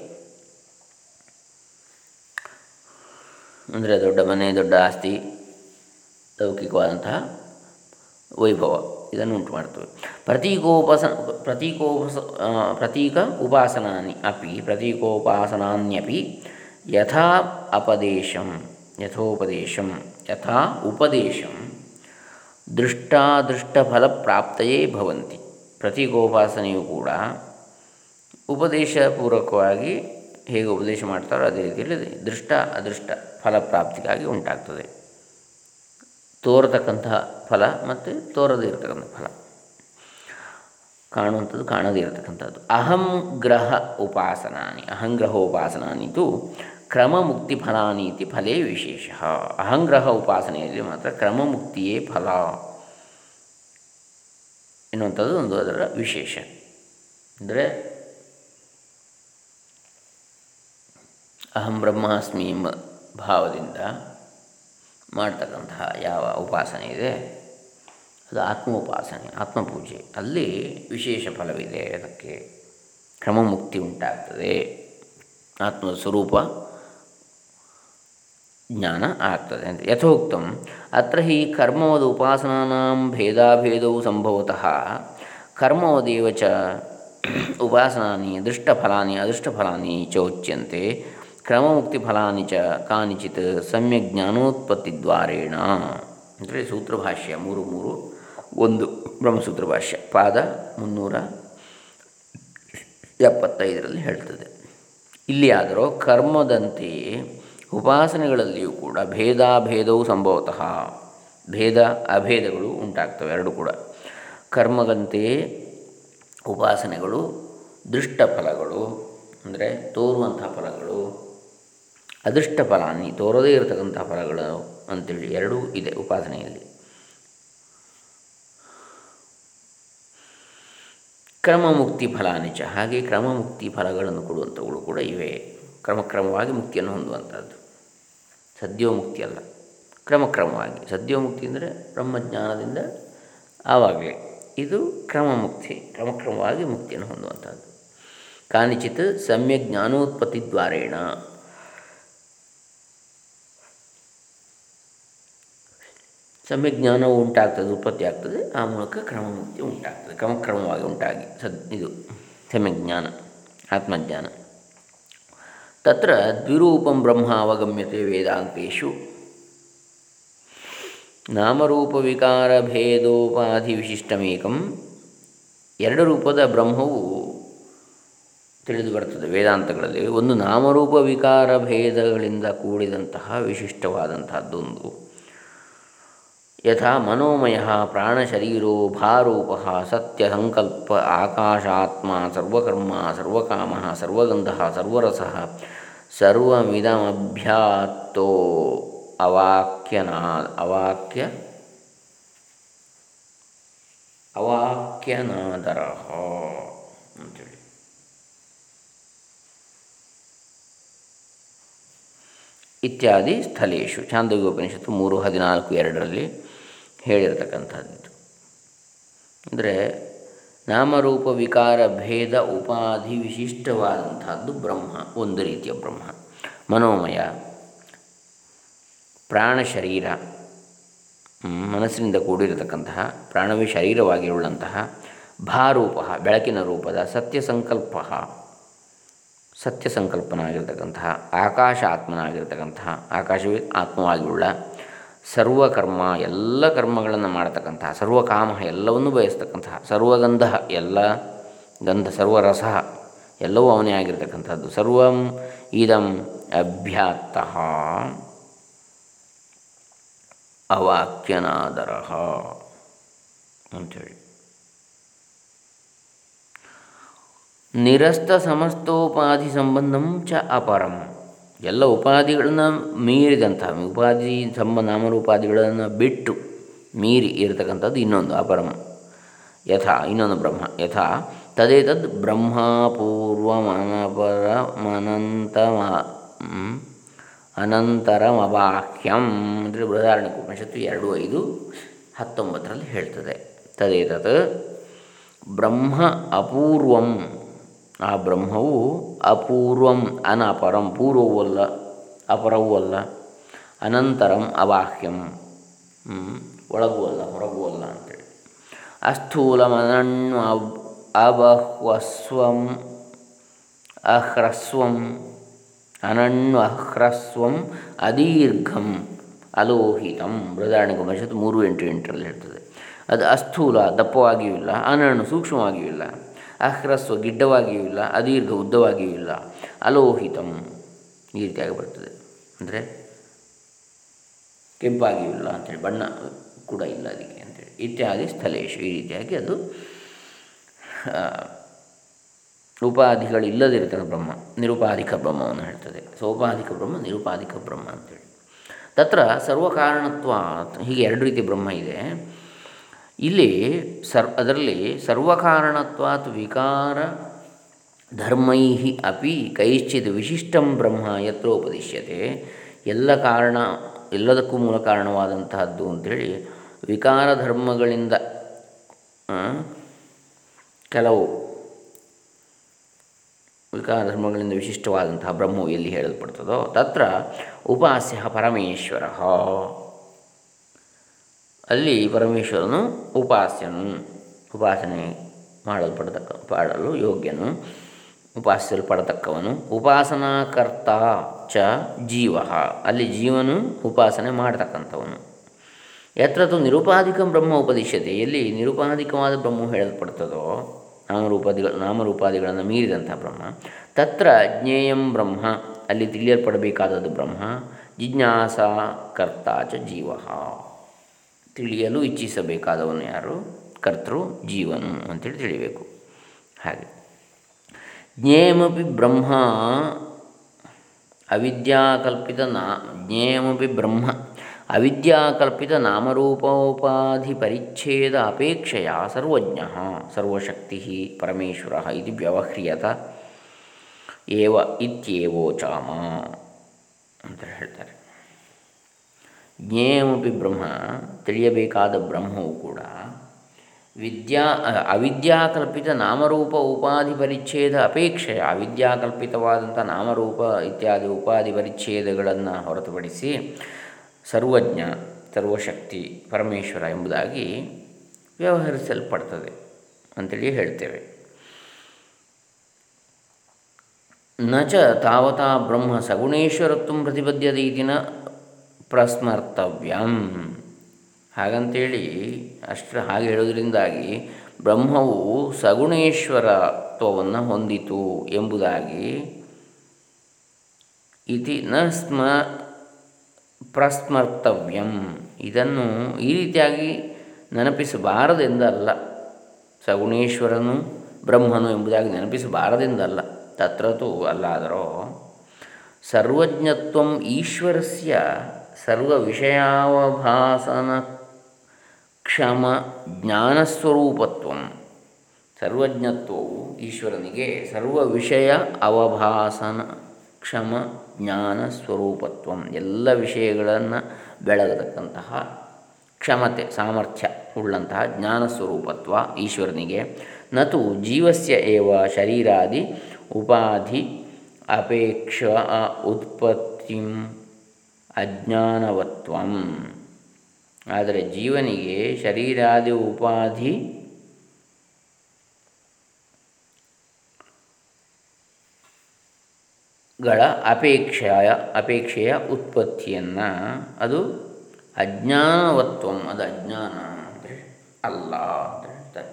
ಅಂದರೆ ದೊಡ್ಡ ಮನೆ, ದೊಡ್ಡ ಆಸ್ತಿ, ಲೌಕಿಕವಾದಂತಹ ವೈಭವ, ಇದನ್ನು ಉಂಟು ಮಾಡ್ತವೆ ಪ್ರತೀಕೋಪಾಸ, ಪ್ರತೀಕೋಪಸ ಪ್ರತೀಕ ಉಪಾಸನಾನಿ ಅಪಿ, ಪ್ರತೀಕೋಪಾಸನಾನ್ಯಪಿ ಯಥಾ ಅಪದೇಶಂ, ಯಥೋಪದೇಶಂ. ಯಥಾ ಉಪದೇಶಂ ದೃಷ್ಟಾದೃಷ್ಟಫಲಪ್ರಾಪ್ತಯೇ ಭವಂತಿ ಪ್ರತೀಕೋಪಾಸನೆಯು ಕೂಡ ಉಪದೇಶಪೂರ್ವಕವಾಗಿ ಹೇಗೆ ಉಪದೇಶ ಮಾಡ್ತಾರೋ ಅದೇ ರೀತಿಯಲ್ಲಿ ದೃಷ್ಟ ಅದೃಷ್ಟ ಫಲಪ್ರಾಪ್ತಿಗಾಗಿ ಉಂಟಾಗ್ತದೆ. ತೋರತಕ್ಕಂತಹ ಫಲ ಮತ್ತು ತೋರದೇ ಇರತಕ್ಕಂಥ ಫಲ. ಕಾಣುವಂಥದ್ದು ಕಾಣದೇ ಇರತಕ್ಕಂಥದ್ದು. ಅಹಂ ಗ್ರಹ ಉಪಾಸನಾನಿ ಉಪಾಸನಾ ಉಪಾಸನಾನಿತು ಕ್ರಮಮುಕ್ತಿ ಫಲಾನೀತಿ ಫಲೇ ವಿಶೇಷ. ಅಹಂಗ್ರಹ ಉಪಾಸನೆಯಲ್ಲಿ ಮಾತ್ರ ಕ್ರಮಮುಕ್ತಿಯೇ ಫಲ. ಎನ್ನುವಂಥದ್ದು ಒಂದು ಅದರ ವಿಶೇಷ. ಅಂದರೆ ಅಹಂ ಬ್ರಹ್ಮಾಸ್ಮಿ ಎಂಬ ಭಾವದಿಂದ ಮಾಡ್ತಕ್ಕಂತಹ ಯಾವ ಉಪಾಸನೆ ಇದೆ? ಅದು ಆತ್ಮೋಪಾಸನೆ, ಆತ್ಮಪೂಜೆ. ಅಲ್ಲಿ ವಿಶೇಷ ಫಲವಿದೆ. ಅದಕ್ಕೆ ಕ್ರಮಮುಕ್ತಿ ಉಂಟಾಗ್ತದೆ. ಆತ್ಮದ ಸ್ವರೂಪ ಜ್ಞಾನ ಆಗ್ತದೆ. ಯಥೋಕ್ತಂ, ಅತ್ರ ಹಿ ಕರ್ಮವದ ಉಪಾಸನಾನಾಂ ಭೇದಾಭೇದವು ಸಂಭವತಃ. ಕರ್ಮವದೇವ ಚ ಉಪಾಸನಾನಿ, ದೃಷ್ಟಫಲಾನಿ, ಅದೃಷ್ಟಫಲಾನಿ ಚ ಉಚ್ಯಂತೆ ಕ್ರಮಮುಕ್ತಿಫಲಾನಿ ಚ ಕಾನಿಚಿತ್ ಸಮ್ಯಕ್ ಜ್ಞಾನೋತ್ಪತ್ತಿದ್ವಾರೇಣ ಅಂದರೆ ಸೂತ್ರಭಾಷ್ಯ ಮೂರು ಮೂರು ಒಂದು ಬ್ರಹ್ಮಸೂತ್ರ ಭಾಷ್ಯ ಪಾದ ಮುನ್ನೂರ ಎಪ್ಪತ್ತೈದರಲ್ಲಿ ಹೇಳ್ತದೆ. ಇಲ್ಲಿ ಆದರೂ ಕರ್ಮದಂತೆಯೇ ಉಪಾಸನೆಗಳಲ್ಲಿಯೂ ಕೂಡ ಭೇದಾಭೇದವು ಸಂಭವತಃ. ಭೇದ, ಅಭೇದಗಳು ಉಂಟಾಗ್ತವೆ ಎರಡು ಕೂಡ. ಕರ್ಮಗಂತೆಯೇ ಉಪಾಸನೆಗಳು ದೃಷ್ಟ ಫಲಗಳು ಅಂದರೆ ತೋರುವಂಥ ಫಲಗಳು ಅದೃಷ್ಟ ಫಲಾನಿ ತೋರದೇ ಇರತಕ್ಕಂಥ ಫಲಗಳು ಅಂತೇಳಿ ಎರಡೂ ಇದೆ ಉಪಾಸನೆಯಲ್ಲಿ. ಕ್ರಮಮುಕ್ತಿ ಫಲಾನಿಚ ಹಾಗೆ ಕ್ರಮಮುಕ್ತಿ ಫಲಗಳನ್ನು ಕೊಡುವಂಥವುಗಳು ಕೂಡ ಇವೆ. ಕ್ರಮಕ್ರಮವಾಗಿ ಮುಕ್ತಿಯನ್ನು ಹೊಂದುವಂಥದ್ದು. ಸದ್ಯೋಮುಕ್ತಿ ಅಲ್ಲ ಕ್ರಮಕ್ರಮವಾಗಿ. ಸದ್ಯೋಮುಕ್ತಿ ಅಂದರೆ ಬ್ರಹ್ಮಜ್ಞಾನದಿಂದ ಆವಾಗಲೇ. ಇದು ಕ್ರಮಮುಕ್ತಿ. ಕ್ರಮಕ್ರಮವಾಗಿ ಮುಕ್ತಿಯನ್ನು ಹೊಂದುವಂಥದ್ದು. ಕಾನಿಚಿತ್ ಸಮ್ಯ ಜ್ಞಾನೋತ್ಪತ್ತಿ ದ್ವಾರೇಣ ಸಮ್ಯಕ್ ಜ್ಞಾನವು ಉಂಟಾಗ್ತದೆ ಉತ್ಪತ್ತಿ ಆಗ್ತದೆ ಆ ಮೂಲಕ ಕ್ರಮಮುಕ್ತಿ ಉಂಟಾಗ್ತದೆ. ಕ್ರಮಕ್ರಮವಾಗಿ ಉಂಟಾಗಿ. ಸದ್ ಇದು ಸಮ್ಯಕ್ ಜ್ಞಾನ ಆತ್ಮಜ್ಞಾನ. ತತ್ರ ದ್ವಿರೂಪಂ ಬ್ರಹ್ಮ ಅವಗಮ್ಯತೆ ವೇದಾಂತೇಶು ನಾಮರೂಪವಿಕಾರ ಭೇದೋಪಾಧಿ ವಿಶಿಷ್ಟಮೇಕಂ ಎರಡು ರೂಪದ ಬ್ರಹ್ಮವು ತಿಳಿದು ಬರ್ತದೆ ವೇದಾಂತಗಳಲ್ಲಿ. ಒಂದು ನಾಮರೂಪ ವಿಕಾರ ಭೇದಗಳಿಂದ ಕೂಡಿದಂತಹ ವಿಶಿಷ್ಟವಾದಂತಹದ್ದೊಂದು. ಯಥಾ ಮನೋಮಯ ಪ್ರಾಣಶರೀರೋ ಭಾರೂಪ ಸತ್ಯಸಂಕಲ್ಪ ಆಕಾಶಾತ್ಮ ಸರ್ವಕರ್ಮ ಸರ್ವಕಾಮ ಸರ್ವಗಂಧ ಸರ್ವರಸ ಸರ್ವಮಿದಮಭ್ಯಾತ್ತೋ ಅವಾಕ್ಯನಾ ಅವಾಕ್ಯ ಅವಾಕ್ಯನಾದರ ಅಂತೇಳಿ. ಇತ್ಯಾದಿ ಸ್ಥಳೇಶು, ಚಾಂದೋಗ್ಯೋಪನಿಷತ್ತು ಮೂರು ಹದಿನಾಲ್ಕು ಎರಡರಲ್ಲಿ ಹೇಳಿರತಕ್ಕಂಥದ್ದು. ಅಂದರೆ ನಾಮರೂಪ ವಿಕಾರ ಭೇದ ಉಪಾಧಿ ವಿಶಿಷ್ಟವಾದಂಥದ್ದು ಬ್ರಹ್ಮ, ಒಂದು ರೀತಿಯ ಬ್ರಹ್ಮ. ಮನೋಮಯ, ಪ್ರಾಣ ಶರೀರ ಮನಸ್ಸಿನಿಂದ ಕೂಡಿರತಕ್ಕಂತಹ, ಪ್ರಾಣವೇ ಶರೀರವಾಗಿರುಳ್ಳಂತಹ, ಭಾರೂಪ, ಬೆಳಕಿನ ರೂಪದ ಸತ್ಯ ಸಂಕಲ್ಪ ಸತ್ಯ ಸಂಕಲ್ಪನಾಗಿರ್ತಕ್ಕಂತಹ ಆಕಾಶ ಆತ್ಮನಾಗಿರ್ತಕ್ಕಂತಹ, ಆಕಾಶವೇ ಆತ್ಮವಾಗಿರುಳ್ಳ ಸರ್ವಕರ್ಮ, ಎಲ್ಲ ಕರ್ಮಗಳನ್ನು ಮಾಡತಕ್ಕಂತಹ, ಸರ್ವಕಾಮ ಎಲ್ಲವನ್ನೂ ಬಯಸ್ತಕ್ಕಂತಹ, ಸರ್ವಗಂಧ ಎಲ್ಲ, ಗಂಧ, ಸರ್ವರಸ ಎಲ್ಲವೂ ಅವನೇ ಆಗಿರ್ತಕ್ಕಂಥದ್ದು. ಸರ್ವಂ ಇದಂ ಅಭ್ಯಾತ್ತಃ ಅವಾಕ್ಯನಾದರ ಅಂಥೇಳಿ ನಿರಸ್ತ ಸಮಸ್ತೋಪಾಧಿ ಸಂಬಂಧಂ ಚ ಅಪರಂ. ಎಲ್ಲ ಉಪಾಧಿಗಳನ್ನು ಮೀರಿದಂತಹ, ಉಪಾಧಿ ತಮ್ಮ ನಾಮರೂಪಾದಿಗಳನ್ನು ಬಿಟ್ಟು ಮೀರಿ ಇರತಕ್ಕಂಥದ್ದು ಇನ್ನೊಂದು ಅಪರಂ ಯಥಾ, ಇನ್ನೊಂದು ಬ್ರಹ್ಮ. ಯಥಾ, ತದೇತದ್ ಮನಂತ ಅನಂತರಮಬಾಹ್ಯಂ ಅಂದರೆ ಬೃಹದಾರಣ್ಯಕ ಉಪನಿಷತ್ತು ಎರಡು, ಐದು, ಹತ್ತೊಂಬತ್ತರಲ್ಲಿ ಹೇಳ್ತದೆ. ತದೇತತ್ ಬ್ರಹ್ಮ ಅಪೂರ್ವಂ ಆ ಬ್ರಹ್ಮವು ಅಪೂರ್ವಂ, ಅನಪರಂ ಪೂರ್ವವೂ ಅಲ್ಲ ಅಪರವೂ ಅಲ್ಲ, ಅನಂತರಂ ಅವಾಹ್ಯಂ. ಒಳಗೂ ಅಲ್ಲ, ಹೊರಗೂ ಅಲ್ಲ ಅಂತೇಳಿ. ಅಸ್ಥೂಲಮನಣ್ಣು ಅಬಹ್ವಸ್ವಂ, ಅಹ್ರಸ್ವಂ ಅನಣ್ಣು ಅಹ್ರಸ್ವಂ, ಅದೀರ್ಘಂ, ಅಲೋಹಿತಂ. ಬೃಹದಾರಣ್ಯ ಉಪನಿಷತ್ತು ಮೂರು ಎಂಟು ಎಂಟರಲ್ಲಿ ಹೇಳ್ತದೆ. ಅದು ಅಸ್ಥೂಲ, ದಪ್ಪವಾಗಿಯೂ ಇಲ್ಲ ಅನಣ್ಣು ಸೂಕ್ಷ್ಮವಾಗಿಯೂ ಇಲ್ಲ. ಅಹ್ರಸ್ವ, ಗಿಡ್ಡವಾಗಿಯೂ ಇಲ್ಲ ಅದೀರ್ಘ ಉದ್ದವಾಗಿಯೂ ಇಲ್ಲ, ಅಲೋಹಿತಂ ಈ ರೀತಿಯಾಗಿ ಬರ್ತದೆ. ಅಂದರೆ ಕೆಂಪಾಗಿಯೂ ಇಲ್ಲ ಅಂಥೇಳಿ ಬಣ್ಣ ಕೂಡ ಇಲ್ಲ ಅದಕ್ಕೆ ಅಂತೇಳಿ. ಇತ್ಯಾದಿ ಸ್ಥಳೇಶು, ಈ ರೀತಿಯಾಗಿ ಅದು ಉಪಾಧಿಗಳಿಲ್ಲದಿರ್ತದೆ ಬ್ರಹ್ಮ, ನಿರುಪಾಧಿಕ ಬ್ರಹ್ಮವನ್ನು ಹೇಳ್ತದೆ. ಸೋಪಾಧಿಕ ಬ್ರಹ್ಮ, ನಿರುಪಾಧಿಕ ಬ್ರಹ್ಮ ಅಂತೇಳಿ. ತತ್ರ ಸರ್ವಕಾರಣತ್ವ, ಹೀಗೆ ಎರಡು ರೀತಿ ಬ್ರಹ್ಮ ಇದೆ. ಇಲ್ಲಿ ಸರ್ ಅದರಲ್ಲಿ ಸರ್ವಕಾರಣತ್ವಾತ್ ವಿಕಾರ ಧರ್ಮೈ ಅಪಿ ಕೈಶ್ಚಿತ್ ವಿಶಿಷ್ಟಂ ಬ್ರಹ್ಮ ಯತ್ರೋಪದಿಶ್ಯತೆ ಎಲ್ಲ ಕಾರಣ, ಎಲ್ಲದಕ್ಕೂ ಮೂಲ ಕಾರಣವಾದಂತಹದ್ದು ಅಂಥೇಳಿ ವಿಕಾರ ಧರ್ಮಗಳಿಂದ ಕೆಲವು ವಿಕಾರ ಧರ್ಮಗಳಿಂದ ವಿಶಿಷ್ಟವಾದಂತಹ ಬ್ರಹ್ಮವು ಎಲ್ಲಿ ಹೇಳಲ್ಪಡ್ತದೋ, ತತ್ರ ಉಪಾಸ್ಯ ಪರಮೇಶ್ವರ. ಅಲ್ಲಿ ಪರಮೇಶ್ವರನು ಉಪಾಸ್ಯನು ಉಪಾಸನೆ ಮಾಡಲ್ಪಡತಕ್ಕ, ಪಾಡಲು ಯೋಗ್ಯನು. ಉಪಾಸಿಸಲ್ಪಡತಕ್ಕವನು ಉಪಾಸನಾಕರ್ತ ಚ ಜೀವ. ಅಲ್ಲಿ ಜೀವನು ಉಪಾಸನೆ ಮಾಡತಕ್ಕಂಥವನು. ಎತ್ತರದು ನಿರುಪಾಧಿಕ ಬ್ರಹ್ಮ ಉಪದಿಶ್ಯತೆ. ಎಲ್ಲಿ ನಿರುಪಾಧಿಕವಾದ ಬ್ರಹ್ಮ ಹೇಳಲ್ಪಡ್ತದೋ ನಾಮರೂಪಾದಿಗಳ ನಾಮರೂಪಾದಿಗಳನ್ನು ಮೀರಿದಂಥ ಬ್ರಹ್ಮ, ತತ್ರ ಜ್ಞೇಯಂ ಬ್ರಹ್ಮ, ಅಲ್ಲಿ ತಿಳಿಯಲ್ಪಡಬೇಕಾದದ್ದು ಬ್ರಹ್ಮ, ಜಿಜ್ಞಾಸ ಕರ್ತ ಚ ಜೀವ. ತಿಳಿಯಲು ಇಚ್ಛಿಸಬೇಕಾದವನು ಯಾರು? ಕರ್ತೃ ಜೀವನು ಅಂತೇಳಿ ತಿಳಿಬೇಕು. ಹಾಗೆ. ಜ್ಞೇಯಮಪಿ ಬ್ರಹ್ಮ ಅವಿದ್ಯಾಕಲ್ಪಿತ ನಾ, ಜ್ಞೇಯಮಪಿ ಬ್ರಹ್ಮ ಅವಿದ್ಯಾಕಲ್ಪಿತ ನಾಮರೂಪೋಪಾಧಿ ಪರಿಚ್ಛೇದ ಅಪೇಕ್ಷೆಯ ಸರ್ವಜ್ಞ, ಸರ್ವಶಕ್ತಿ ಪರಮೇಶ್ವರ ಇದು ವ್ಯವಹ್ರಿಯತ ಏವ ಇತ್ಯೇವೋಚಾಮ ಅಂತ ಹೇಳ್ತಾರೆ. ಜ್ಞೇಯಮಪಿ ಬ್ರಹ್ಮ, ತಿಳಿಯಬೇಕಾದ ಬ್ರಹ್ಮವು ಕೂಡ ವಿದ್ಯಾ, ಅವಿದ್ಯಾಕಲ್ಪಿತ ನಾಮರೂಪ ಉಪಾಧಿ ಪರಿಚ್ಛೇದ ಅಪೇಕ್ಷೆಯ, ಅವಿದ್ಯಾಕಲ್ಪಿತವಾದಂಥ ನಾಮರೂಪ ಇತ್ಯಾದಿ ಉಪಾಧಿ ಪರಿಚ್ಛೇದಗಳನ್ನು ಹೊರತುಪಡಿಸಿ ಸರ್ವಜ್ಞ, ಸರ್ವಶಕ್ತಿ, ಪರಮೇಶ್ವರ ಎಂಬುದಾಗಿ ವ್ಯವಹರಿಸಲ್ಪಡ್ತದೆ ಅಂತೇಳಿ ಹೇಳ್ತೇವೆ. ನ ಚ ತಾವತಾ ಬ್ರಹ್ಮ ಸಗುಣೇಶ್ವರತ್ವ ಪ್ರತಿಪದ್ಯದೀತಿನ ಪ್ರಸ್ಮರ್ತವ್ಯಂ. ಹಾಗಂತೇಳಿ ಅಷ್ಟು ಹಾಗೆ ಹೇಳೋದ್ರಿಂದಾಗಿ ಬ್ರಹ್ಮವು ಸಗುಣೇಶ್ವರತ್ವವನ್ನು ಹೊಂದಿತು ಎಂಬುದಾಗಿ ಇತಿ ನ ಸ್ಮ ಪ್ರಸ್ಮರ್ತವ್ಯಂ. ಇದನ್ನು ಈ ರೀತಿಯಾಗಿ ನೆನಪಿಸಬಾರದೆಂದಲ್ಲ. ಸಗುಣೇಶ್ವರನು ಬ್ರಹ್ಮನು ಎಂಬುದಾಗಿ ನೆನಪಿಸಬಾರದೆಂದಲ್ಲ. ತತ್ರತು ಅಲ್ಲಾದರೂ ಸರ್ವಜ್ಞತ್ವ ಈಶ್ವರಸ್ಯ ಸರ್ವ ವಿಷಯಾವಭಾಸನ ಕ್ಷಮ ಜ್ಞಾನಸ್ವರೂಪತ್ವ. ಸರ್ವಜ್ಞತ್ವವು ಈಶ್ವರನಿಗೆ ಸರ್ವ ವಿಷಯ ಅವಭಾಸನ ಕ್ಷಮ ಜ್ಞಾನ ಸ್ವರೂಪತ್ವ ಎಲ್ಲ ವಿಷಯಗಳನ್ನು ಬೆಳಗತಕ್ಕಂತಹ ಕ್ಷಮತೆ, ಸಾಮರ್ಥ್ಯ ಉಳ್ಳಂತಹ ಜ್ಞಾನ ಸ್ವರೂಪತ್ವ ಈಶ್ವರನಿಗೆ. ನತು ಜೀವಸ್ಯ ಏವ ಶರೀರಾದಿ ಉಪಾಧಿ ಅಪೇಕ್ಷ ಉತ್ಪತ್ತಿ. ಅಜ್ಞಾನವತ್ವಂ. ಆದರೆ ಜೀವನಿಗೆ ಶರೀರಾದಿ ಉಪಾಧಿ ಗಳ ಅಪೇಕ್ಷೆಯ ಅಪೇಕ್ಷೆಯ ಉತ್ಪತ್ತಿಯನ್ನು ಅದು ಅಜ್ಞಾನವತ್ವಂ, ಅದು ಅಜ್ಞಾನ ಅಂದರೆ ಅಲ್ಲ ಅಂತ ಹೇಳ್ತಾರೆ.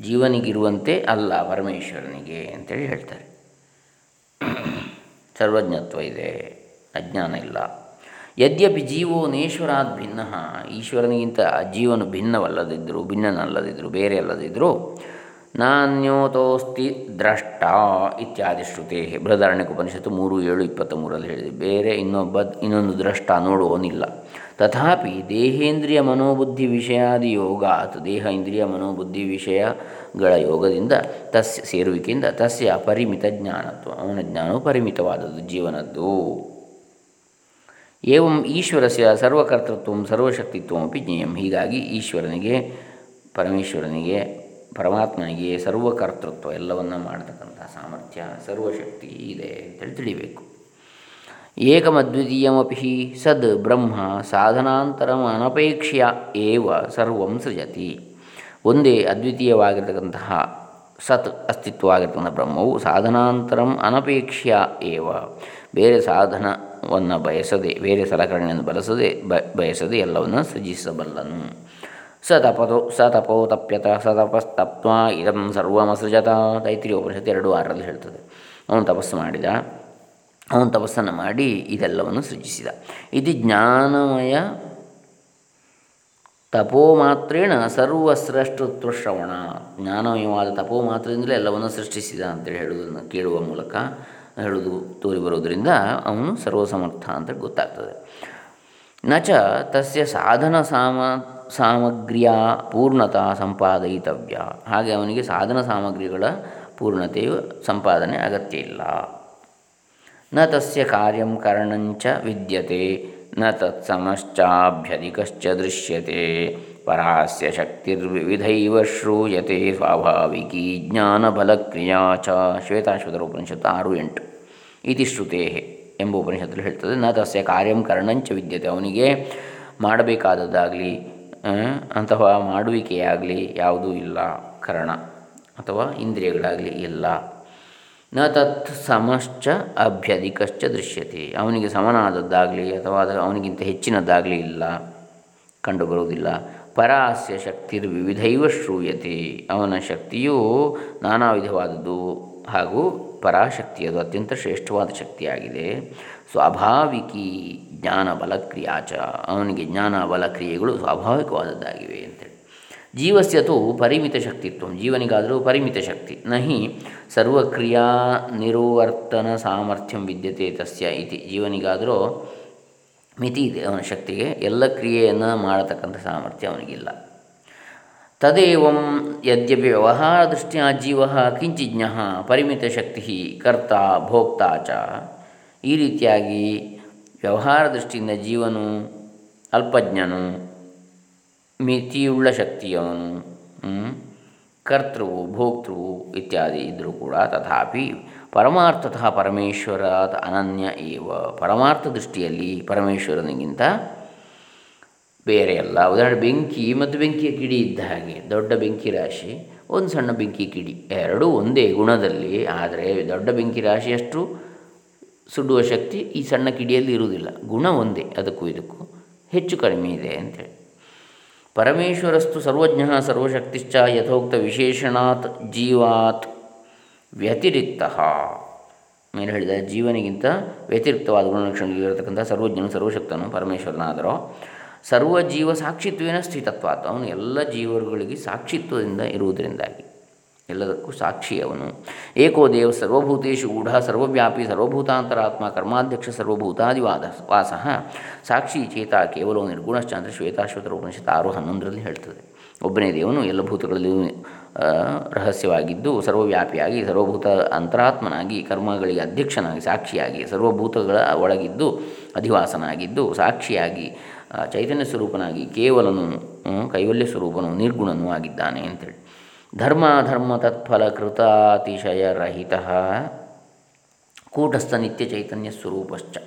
ಜೀವನಿಗಿರುವಂತೆ ಅಲ್ಲ ಪರಮೇಶ್ವರನಿಗೆ ಅಂತೇಳಿ ಹೇಳ್ತಾರೆ. ಸರ್ವಜ್ಞತ್ವ ಇದೆ. ಅಜ್ಞಾನ ಇಲ್ಲ. ಯದ್ಯಪಿ ಜೀವೋ ನೇಶ್ವರಾತ್ ಭಿನ್ನ, ಈಶ್ವರನಿಗಿಂತ ಜೀವನು ಭಿನ್ನವಲ್ಲದಿದ್ದರು ಭಿನ್ನನಲ್ಲದಿದ್ದರು ಬೇರೆ ಅಲ್ಲದಿದ್ದರು ನಾನ್ಯೋತೋಸ್ತಿ ದ್ರಷ್ಟ ಇತ್ಯಾದಿ ಶ್ರುತೆ. ಉಪನಿಷತ್ತು ಮೂರು, ಏಳು ಇಪ್ಪತ್ತ ಮೂರಲ್ಲಿ ಹೇಳಿದೆ. ಬೇರೆ ಇನ್ನೊಬ್ಬ, ಇನ್ನೊಂದು ದ್ರಷ್ಟ ನೋಡುವನಿಲ್ಲ ತಥಾಪಿ ದೇಹೇಂದ್ರಿಯ ಮನೋಬುದ್ಧಿ ವಿಷಯಾದಿ ಯೋಗಾತ್ ದೇಹ ಇಂದ್ರಿಯ ಮನೋಬುದ್ಧಿ ವಿಷಯಗಳ ಯೋಗದಿಂದ ತಸ್ಯ ಸೇರುವಿಕೆಯಿಂದ ತಸ್ಯ ಅಪರಿಮಿತ ಜ್ಞಾನತ್ವ. ಅವನ ಜ್ಞಾನವು ಪರಿಮಿತವಾದದ್ದು, ಜೀವನದ್ದು. ಏವಂ ಈಶ್ವರಸ್ಯ ಸರ್ವಕರ್ತೃತ್ವ ಸರ್ವಶಕ್ತಿತ್ವಮಪಿ ಜ್ಞೇಯಂ. ಹೀಗಾಗಿ ಈಶ್ವರನಿಗೆ, ಪರಮೇಶ್ವರನಿಗೆ, ಪರಮಾತ್ಮನಿಗೆ ಸರ್ವಕರ್ತೃತ್ವ ಎಲ್ಲವನ್ನು ಮಾಡತಕ್ಕಂಥ ಸಾಮರ್ಥ್ಯ, ಸರ್ವಶಕ್ತಿ ಇದೆ ಅಂತೇಳಿ ತಿಳಿಬೇಕು. ಏಕಮದ್ವಿತೀಯಮಿ ಸದ್ ಬ್ರಹ್ಮ ಸಾಧನಾಂತರಂ ಅನಪೇಕ್ಷ್ಯ ಏವ ಸರ್ವಂ ಸೃಜತಿ. ಒಂದೇ ಅದ್ವಿತೀಯವಾಗಿರತಕ್ಕಂತಹ ಸತ್ ಅಸ್ತಿತ್ವವಾಗಿರ್ತಕ್ಕಂಥ ಬ್ರಹ್ಮವು ಸಾಧನಾಂತರಂ ಅನಪೇಕ್ಷ್ಯ ಏವ. ಬೇರೆ ಸಾಧನವನ್ನು ಬಯಸದೆ, ಬೇರೆ ಸಲಕರಣೆಯನ್ನು ಬಳಸದೆ ಬಯಸದೆ ಎಲ್ಲವನ್ನು ಸೃಜಿಸಬಲ್ಲನು. ಸ ತಪತೋ, ಸ ತಪೋ ತಪ್ಯತ, ಸ ತಪಸ್ತಪ್ವ ಇದಂ ಸರ್ವಮಸೃಜತ. ತೈತ್ರಿ ಉಪನಿಷತ್ತು ಎರಡು ಆರರಲ್ಲಿ ಹೇಳ್ತದೆ. ಅವನು ತಪಸ್ಸು ಮಾಡಿದ. ಅವನು ತಪಸ್ಸನ್ನು ಮಾಡಿ ಇದೆಲ್ಲವನ್ನು ಸೃಜಿಸಿದ. ಇದು ಜ್ಞಾನಮಯ ತಪೋ ಮಾತ್ರೇಣ ಸರ್ವಸೃಷ್ಟುತ್ವ ಶ್ರವಣ. ಜ್ಞಾನಮಯವಾದ ತಪೋ ಮಾತ್ರದಿಂದಲೇ ಎಲ್ಲವನ್ನು ಸೃಷ್ಟಿಸಿದ ಅಂತೇಳಿ ಹೇಳುವುದನ್ನು ಕೇಳುವ ಮೂಲಕ ಹೇಳುವುದು ತೋರಿ ಬರೋದರಿಂದ ಅವನು ಸರ್ವಸಮರ್ಥ ಅಂತ ಗೊತ್ತಾಗ್ತದೆ. ನಚ ತಸ್ಯ ಸಾಧನ ಸಾಮ, ಸಾಮಗ್ರಿಯ ಪೂರ್ಣತಾ ಸಂಪಾದಯಿತವ್ಯ. ಹಾಗೆ ಅವನಿಗೆ ಸಾಧನ ಸಾಮಗ್ರಿಗಳ ಪೂರ್ಣತೆಯು ಸಂಪಾದನೆ ಅಗತ್ಯ ಇಲ್ಲ. ನ ತಸ್ಯ ಕಾರ್ಯಂ ಕರಣಂಚ ವಿದ್ಯತೆ, ನ ತತ್ಸಮಶ್ಚಾಭ್ಯಧಿಕಶ್ಚ ದೃಶ್ಯತೆ. ಪರಾಸ್ಯ ಶಕ್ತಿರ್ವಿವಿಧೈವ ಶ್ರೂಯತೆ ಸ್ವಾಭಾವಿಕಿ ಜ್ಞಾನಬಲಕ್ರಿಯಾ ಚ ಶ್ವೇತಾಶ್ವತರ ಉಪನಿಷತ್ತು ಆರು ಎಂಟು. ಇತಿ ಶ್ರುತೇ ಎಂಬ ಉಪನಿಷತ್ತಲ್ಲಿ ಹೇಳ್ತದೆ, ನ ತಸ್ಯ ಕಾರ್ಯಂ ಕರಣಂಚ ವಿದ್ಯತೆ, ಅವನಿಗೆ ಮಾಡಬೇಕಾದದ್ದಾಗಲಿ ಅಥವಾ ಮಾಡುವಿಕೆಯಾಗಲಿ ಯಾವುದೂ ಇಲ್ಲ, ಕರ್ಣ, ಅಥವಾ ಇಂದ್ರಿಯಗಳಾಗಲಿ ಇಲ್ಲ. ನ ತತ್ ಸಮಶ್ಚ ಅಭ್ಯಧಿಕಶ್ಚ ದೃಶ್ಯತೆ, ಅವನಿಗೆ ಸಮನಾದದ್ದಾಗಲಿ ಅಥವಾ ಅದು ಅವನಿಗಿಂತ ಹೆಚ್ಚಿನದ್ದಾಗಲಿ ಇಲ್ಲ, ಕಂಡುಬರುವುದಿಲ್ಲ. ಪರಾಸ್ಯ ಶಕ್ತಿರ್ ವಿವಿಧೈವ ಶ್ರೂಯತೆ. ಅವನ ಶಕ್ತಿಯು ನಾನಾ ವಿಧವಾದದ್ದು ಹಾಗೂ ಪರಾಶಕ್ತಿ ಅದು ಅತ್ಯಂತ ಶ್ರೇಷ್ಠವಾದ ಶಕ್ತಿಯಾಗಿದೆ. ಸ್ವಾಭಾವಿಕಿ ಜ್ಞಾನ ಬಲಕ್ರಿಯಾಚ ಅವನಿಗೆ ಜ್ಞಾನ ಬಲಕ್ರಿಯೆಗಳು ಸ್ವಾಭಾವಿಕವಾದದ್ದಾಗಿವೆ ಅಂತೇಳಿ ಜೀವಸ್ಯತು ಪರಿಮಿತ ಶಕ್ತಿತ್ವ. ಜೀವನಿಗಾದರೂ ಪರಿಮಿತ ಶಕ್ತಿ. ನಹಿ ಸರ್ವಕ್ರಿಯಾ ನಿರ್ವರ್ತನ ಸಾಮರ್ಥ್ಯಂ ವಿದ್ಯತೆ ತಸ್ಯ ಇತಿ. ಜೀವನಿಗಾದರೂ ಮಿತಿ ಇದೆ ಅವನ ಶಕ್ತಿಗೆ. ಎಲ್ಲ ಕ್ರಿಯೆಯನ್ನು ಮಾಡತಕ್ಕಂಥ ಸಾಮರ್ಥ್ಯ ಅವನಿಗಿಲ್ಲ. ತದೇವಂ ಯದ್ಯಪಿ ವ್ಯವಹಾರದೃಷ್ಟಿಯ ಜೀವ ಕಿಂಚಿಜ್ಞ ಪರಿಮಿತಶಕ್ತಿ ಕರ್ತ ಭೋಕ್ತಾ ಚ. ಈ ರೀತಿಯಾಗಿ ವ್ಯವಹಾರ ದೃಷ್ಟಿಯಿಂದ ಜೀವನು ಅಲ್ಪಜ್ಞನು, ಮಿತಿಯುಳ್ಳ ಶಕ್ತಿಯವನು ಕರ್ತೃವು, ಭೋಕ್ತೃವು ಇತ್ಯಾದಿ ಇದ್ದರೂ ಕೂಡ ತಥಾಪಿ ಪರಮಾರ್ಥತಃ ಪರಮೇಶ್ವರಾತ್ ಅನನ್ಯ ಏವ ಪರಮಾರ್ಥ ದೃಷ್ಟಿಯಲ್ಲಿ ಪರಮೇಶ್ವರನಿಗಿಂತ ಬೇರೆ ಅಲ್ಲ. ಉದಾಹರಣೆ ಬೆಂಕಿ, ಮತ್ತು ಬೆಂಕಿಯ ಕಿಡಿ ಇದ್ದ ಹಾಗೆ. ದೊಡ್ಡ ಬೆಂಕಿ ರಾಶಿ, ಒಂದು ಸಣ್ಣ ಬೆಂಕಿ ಕಿಡಿ. ಎರಡೂ ಒಂದೇ ಗುಣದಲ್ಲಿ, ಆದರೆ ದೊಡ್ಡ ಬೆಂಕಿ ರಾಶಿಯಷ್ಟು ಸುಡುವ ಶಕ್ತಿ ಈ ಸಣ್ಣ ಕಿಡಿಯಲ್ಲಿ ಇರುವುದಿಲ್ಲ. ಗುಣ ಒಂದೇ, ಅದಕ್ಕೂ ಇದಕ್ಕೂ ಹೆಚ್ಚು ಕಡಿಮೆ ಇದೆ ಅಂತೇಳಿ. ಪರಮೇಶ್ವರಸ್ತು ಸರ್ವಜ್ಞ ಸರ್ವಶಕ್ತಿಶ್ಚ ಯಥೋಕ್ತ ವಿಶೇಷಣಾತ್ ಜೀವಾತ್. ವ್ಯತಿರಿಕ್ತ. ಮೇಲೆ ಹೇಳಿದ ಜೀವನಿಗಿಂತ ವ್ಯತಿರಿಕ್ತವಾದ ಗುಣಲಕ್ಷಣಗಳಿರತಕ್ಕಂಥ ಸರ್ವಜ್ಞನು ಸರ್ವಶಕ್ತನು ಪರಮೇಶ್ವರನಾದರೋ ಸರ್ವ ಜೀವ ಸಾಕ್ಷಿತ್ವೇನ ಸ್ಥಿತತ್ವಾತ್. ಅವನು ಎಲ್ಲ ಜೀವರುಗಳಿಗೆ ಸಾಕ್ಷಿತ್ವದಿಂದ ಇರುವುದರಿಂದಾಗಿ. ಎಲ್ಲದಕ್ಕೂ ಸಾಕ್ಷಿ ಅವನು. ಏಕೋ ದೇವ ಸರ್ವಭೂತೇಶು ಗೂಢ, ಸರ್ವವ್ಯಾಪಿ, ಸರ್ವಭೂತಾಂತರಾತ್ಮ, ಕರ್ಮಾಧ್ಯಕ್ಷ, ಸರ್ವಭೂತಾದಿವಾದ ವಾಸ. ಸಾಕ್ಷಿ ಚೇತ ಕೇವಲ ನಿರ್ಗುಣಶ್ಚಾಂದ್ರ ಶ್ವೇತಾಶ್ವತ ಶ್ವೇತಾಶ್ವತರ ಉಪನಿಷತ್ ಆರು ಹನ್ನೊಂದರಲ್ಲಿ ಹೇಳ್ತದೆ. ಒಬ್ಬನೇ ದೇವನು ಎಲ್ಲ ಭೂತಗಳಲ್ಲಿ ರಹಸ್ಯವಾಗಿದ್ದು ಸರ್ವವ್ಯಾಪಿಯಾಗಿ ಸರ್ವಭೂತ ಅಂತರಾತ್ಮನಾಗಿ, ಕರ್ಮಗಳಿಗೆ ಅಧ್ಯಕ್ಷನಾಗಿ, ಸಾಕ್ಷಿಯಾಗಿ, ಸರ್ವಭೂತಗಳ ಒಳಗಿದ್ದು ಅಧಿವಾಸನಾಗಿದ್ದು, ಸಾಕ್ಷಿಯಾಗಿ ಚೈತನ್ಯ ಸ್ವರೂಪನಾಗಿ, ಕೇವಲನು ಕೈವಲ್ಯ ಸ್ವರೂಪನು, ನಿರ್ಗುಣನೂ ಆಗಿದ್ದಾನೆ ಅಂತೇಳಿ. ಧರ್ಮ ಧರ್ಮ ತತ್ಫಲ ಕೃತಾತಿಶಯರಹಿತ ಕೂಟಸ್ಥ ನಿತ್ಯ ಚೈತನ್ಯ ಸ್ವರೂಪಶ್ಚ.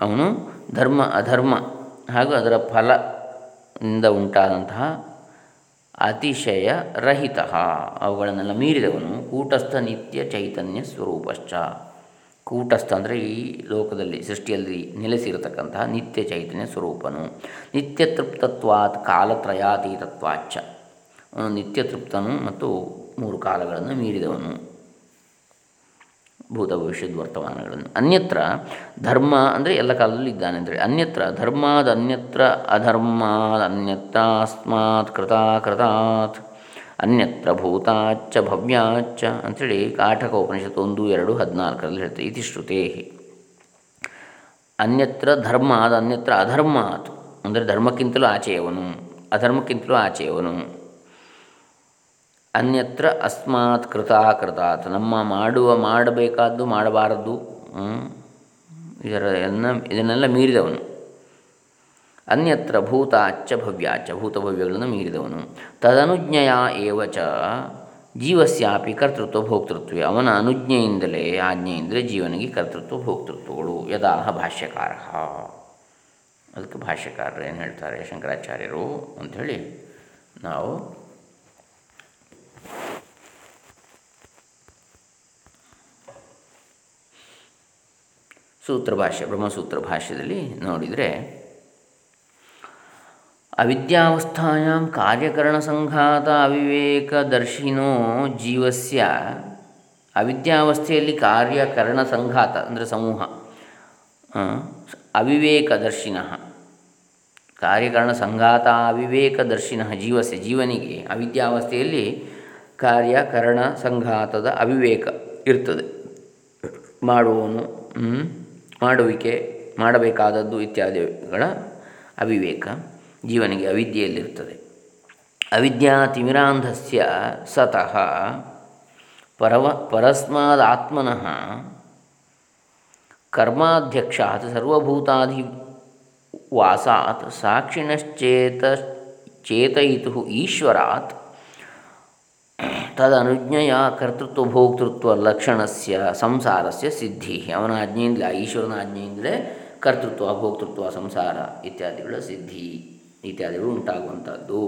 ಅವನು ಧರ್ಮ, ಅಧರ್ಮ ಹಾಗೂ ಅದರ ಫಲದಿಂದ ಉಂಟಾದಂತಹ ಅತಿಶಯ ರಹಿತ. ಅವುಗಳನ್ನೆಲ್ಲ ಮೀರಿದವನು ಕೂಟಸ್ಥ ನಿತ್ಯ ಚೈತನ್ಯ ಸ್ವರೂಪಶ್ಚ. ಕೂಟಸ್ಥ ಅಂದರೆ ಈ ಲೋಕದಲ್ಲಿ, ಸೃಷ್ಟಿಯಲ್ಲಿ ನೆಲೆಸಿರತಕ್ಕಂತಹ ನಿತ್ಯ ಚೈತನ್ಯ ಸ್ವರೂಪನು. ನಿತ್ಯ ತೃಪ್ತತ್ವಾತ್ ಕಾಲತ್ರಯಾತೀತತ್ವಾಚ ಅವನು ನಿತ್ಯ ತೃಪ್ತನು ಮತ್ತು ಮೂರು ಕಾಲಗಳನ್ನು ಮೀರಿದವನು. ಭೂತ ಭವಿಷ್ಯದ ವರ್ತಮಾನಗಳನ್ನು. ಅನ್ಯತ್ರ ಧರ್ಮ ಅಂದರೆ ಎಲ್ಲ ಕಾಲದಲ್ಲಿ ಇದ್ದಾನೆ ಅಂದರೆ ಅನ್ಯತ್ರ ಧರ್ಮಾದ ಅನ್ಯತ್ರ ಅಧರ್ಮಾದ ಕೃತಾ ಕೃತಾತ್ ಅನ್ಯತ್ರ ಭೂತಾಚ್ಚ ಭವ್ಯಾಚ್ಚ ಅಂಥೇಳಿ ಕಾಠಕ ಉಪನಿಷತ್ತು ಒಂದು, ಎರಡು, ಹದಿನಾಲ್ಕರಲ್ಲಿ ಹೇಳ್ತದೆ. ಇತಿ ಶ್ರುತೇ ಅನ್ಯತ್ರ ಧರ್ಮಾದ ಅನ್ಯತ್ರ ಅಧರ್ಮಾತ್ ಅಂದರೆ ಧರ್ಮಕ್ಕಿಂತಲೂ ಆಚೆಯವನು, ಅಧರ್ಮಕ್ಕಿಂತಲೂ ಆಚೆಯವನು. ಅನ್ಯತ್ರ ಅಸ್ಮಾತ್ ಕೃತಾಕೃತಾತ್ ನಮ್ಮ ಮಾಡುವ ಮಾಡಬೇಕಾದ್ದು ಮಾಡಬಾರದು ಇದರ ಎನ್ನ ಇದನ್ನೆಲ್ಲ ಮೀರಿದವನು. ಅನ್ಯತ್ರ ಭೂತ ಅಚ್ಚ ಭವ್ಯಾಚ ಭೂತಭವ್ಯಗಳನ್ನು ಮೀರಿದವನು. ತದನುಜ್ಞೆಯ ಏವಚ ಜೀವಸ್ಯಾಪಿ ಕರ್ತೃತ್ವ ಭೋಕ್ತೃತ್ವ. ಅವನ ಅನುಜ್ಞೆಯಿಂದಲೇ, ಆಜ್ಞೆಯಿಂದಲೇ ಜೀವನಿಗೆ ಕರ್ತೃತ್ವ ಭೋಕ್ತೃತ್ವಗಳು. ಯದಾಹ ಭಾಷ್ಯಕಾರ. ಅದಕ್ಕೆ ಭಾಷ್ಯಕಾರರು ಏನು ಹೇಳ್ತಾರೆ ಶಂಕರಾಚಾರ್ಯರು ಅಂಥೇಳಿ ನಾವು ಸೂತ್ರ ಭಾಷ್ಯ ಬ್ರಹ್ಮಸೂತ್ರ ಭಾಷ್ಯದಲ್ಲಿ ನೋಡಿದರೆ ಅವಿದ್ಯಾವಸ್ಥಾಯಾಂ ಕಾರ್ಯಕರಣಸಂಘಾತ ಅವಿವೇಕದರ್ಶಿನೋ ಜೀವಸ್ಯ. ಅವಿದ್ಯಾವಸ್ಥೆಯಲ್ಲಿ ಕಾರ್ಯಕರಣ ಸಂಘಾತ ಅಂದರೆ ಸಮೂಹ. ಅವಿವೇಕದರ್ಶಿನ. ಕಾರ್ಯಕರಣ ಸಂಘಾತ ಅವಿವೇಕದರ್ಶಿನ ಜೀವಸ್ಯ, ಜೀವನಿಗೆ ಅವಿದ್ಯಾವಸ್ಥೆಯಲ್ಲಿ ಕಾರ್ಯಕರಣ ಸಂಘಾತದ ಅವಿವೇಕ ಇರ್ತದೆ. ಮಾಡುವನು ಮಾಡುವಿಕೆ ಮಾಡಬೇಕಾದದ್ದು ಇತ್ಯಾದಿಗಳ ಅವಿವೇಕ ಜೀವನಿಗೆ ಅವಿದ್ಯೆಯಲ್ಲಿರ್ತದೆ ಅವಿದ್ಯಾತಿಮಿರಾಂಧಸ್ಯ ಸತಃ ಪರವ ಪರಸ್ಮಾದಾತ್ಮನಃ ಕರ್ಮಾಧ್ಯಕ್ಷಾತ್ ಸರ್ವಭೂತಾಧಿ ವಾಸಾತ್ ಸಾಕ್ಷಿಣಶ್ಚೇತ ಚೇತಯಿತು ಈಶ್ವರಾತ್ ತದನುಜ್ಞೆಯ ಕರ್ತೃತ್ವ ಭೋಕ್ತೃತ್ವ ಲಕ್ಷಣಸ್ಯ ಸಂಸಾರಸ್ಯ ಸಿದ್ಧಿ. ಅವನ ಆಜ್ಞೆಯಿಂದಲೇ, ಈಶ್ವರನ ಆಜ್ಞೆಯಿಂದಲೇ ಕರ್ತೃತ್ವ, ಭೋಕ್ತೃತ್ವ, ಸಂಸಾರ ಇತ್ಯಾದಿಗಳ ಸಿದ್ಧಿ ಇತ್ಯಾದಿಗಳು ಉಂಟಾಗುವಂಥದ್ದು.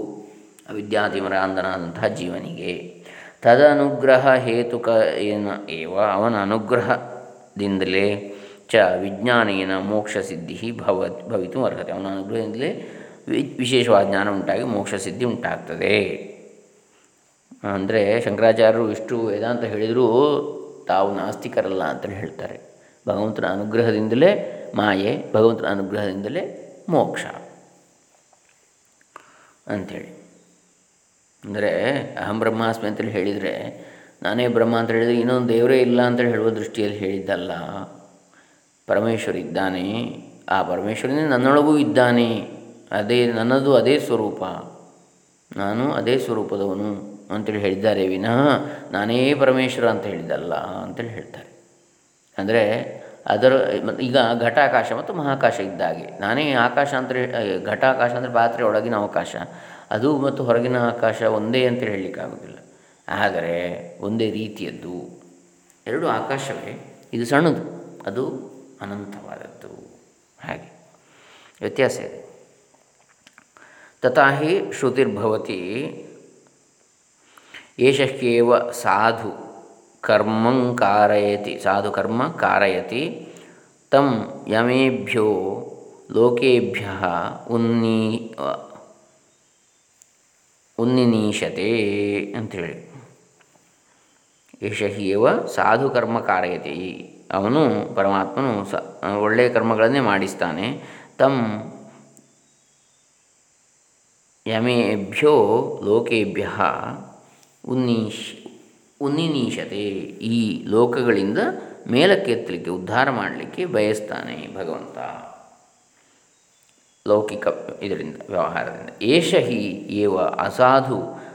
ಅವಿದ್ಯಾತಿಮರಾಂಧನಾದಂತಹ ಜೀವನಿಗೆ. ತದನುಗ್ರಹ ಹೇತುಕ ಏನ ಏವ? ಅವನ ಅನುಗ್ರಹದಿಂದಲೇ ಚ ವಿಜ್ಞಾನೇನ ಮೋಕ್ಷ ಸಿದ್ಧಿ ಭವ ಭವಿತು ಅರ್ಹತೆ ಅವನ ಅನುಗ್ರಹದಿಂದಲೇ ವಿಶೇಷವಾದ ಜ್ಞಾನ ಉಂಟಾಗಿ ಮೋಕ್ಷ ಸಿದ್ಧಿ ಉಂಟಾಗ್ತದೆ. ಅಂದರೆ ಶಂಕರಾಚಾರ್ಯರು ಇಷ್ಟು ವೇದಾಂತ ಹೇಳಿದರೂ ತಾವು ನಾಸ್ತಿಕರಲ್ಲ ಅಂತೇಳಿ ಹೇಳ್ತಾರೆ. ಭಗವಂತನ ಅನುಗ್ರಹದಿಂದಲೇ ಮಾಯೆ, ಭಗವಂತನ ಅನುಗ್ರಹದಿಂದಲೇ ಮೋಕ್ಷ ಅಂಥೇಳಿ. ಅಂದರೆ ಅಹಂ ಬ್ರಹ್ಮಾಸ್ಮಿ ಅಂತೇಳಿ ಹೇಳಿದರೆ ನಾನೇ ಬ್ರಹ್ಮ ಅಂತ ಹೇಳಿದರೆ ಇನ್ನೊಂದು ದೇವರೇ ಇಲ್ಲ ಅಂತೇಳಿ ಹೇಳುವ ದೃಷ್ಟಿಯಲ್ಲಿ ಹೇಳಿದ್ದಲ್ಲ. ಪರಮೇಶ್ವರ ಇದ್ದಾನೆ. ಆ ಪರಮೇಶ್ವರನೇ ನನ್ನೊಳಗೂ ಇದ್ದಾನೆ. ಅದೇ ನನ್ನದು ಅದೇ ಸ್ವರೂಪ. ನಾನು ಅದೇ ಸ್ವರೂಪದವನು. ಅಂತೇಳಿ ಹೇಳಿದ್ದಾರೆ ವಿನಃ ನಾನೇ ಪರಮೇಶ್ವರ ಅಂತ ಹೇಳಿದ್ದಲ್ಲ ಅಂತೇಳಿ ಹೇಳ್ತಾರೆ. ಅಂದರೆ ಅದರ ಈಗ ಘಟಾಕಾಶ ಮತ್ತು ಮಹಾಕಾಶ ಇದ್ದಾಗೆ ನಾನೇ ಆಕಾಶ ಅಂದರೆ ಘಟಾಕಾಶ ಅಂದರೆ ಪಾತ್ರೆ ಒಳಗಿನ ಅವಕಾಶ. ಅದು ಮತ್ತು ಹೊರಗಿನ ಆಕಾಶ ಒಂದೇ ಅಂತ ಹೇಳಲಿಕ್ಕಾಗೋದಿಲ್ಲ ಆದರೆ ಒಂದೇ ರೀತಿಯದ್ದು. ಎರಡು ಆಕಾಶವೇ, ಇದು ಸಣ್ಣದು, ಅದು ಅನಂತವಾದದ್ದು. ಹಾಗೆ. ವ್ಯತ್ಯಾಸ ಇದೆ. ತಥಾ ಶ್ರುತಿರ್ಭವತಿ ಏಷಕ್ಕೇವ ಸಾಧು ಕರ್ಮಂ ಕಾರಯತಿ, ಸಾಧು ಕರ್ಮ ಕಾರಯತಿ, ತಂ ಯಮೇಭ್ಯೋ ಲೋಕೇಭ್ಯ ಉನ್ನೀ, ಉನ್ನಿನೀಶತೆ ಅಂಥೇಳಿ ಏಷ ಏವ ಸಾಧು ಕರ್ಮ ಕಾರಯತಿ, ಅವನು ಪರಮಾತ್ಮನು ಸ, ಒಳ್ಳೆಯ ಕರ್ಮಗಳನ್ನೇ ಮಾಡಿಸ್ತಾನೆ. ತಂ ಯಮೇಭ್ಯೋ ಲೋಕೇಭ್ಯ ಉನ್ನೀಶ್, ಉನ್ನಿನೀಶತೆ ಈ ಲೋಕಗಳಿಂದ ಮೇಲಕ್ಕೆತ್ತಲಿಕ್ಕೆ ಉದ್ಧಾರ ಮಾಡಲಿಕ್ಕೆ ಬಯಸ್ತಾನೆ ಭಗವಂತ. ಲೌಕಿಕ ಇದರಿಂದ, ವ್ಯವಹಾರದಿಂದ. ಏಷ ಹಿ ಏವ ಅಸಾಧು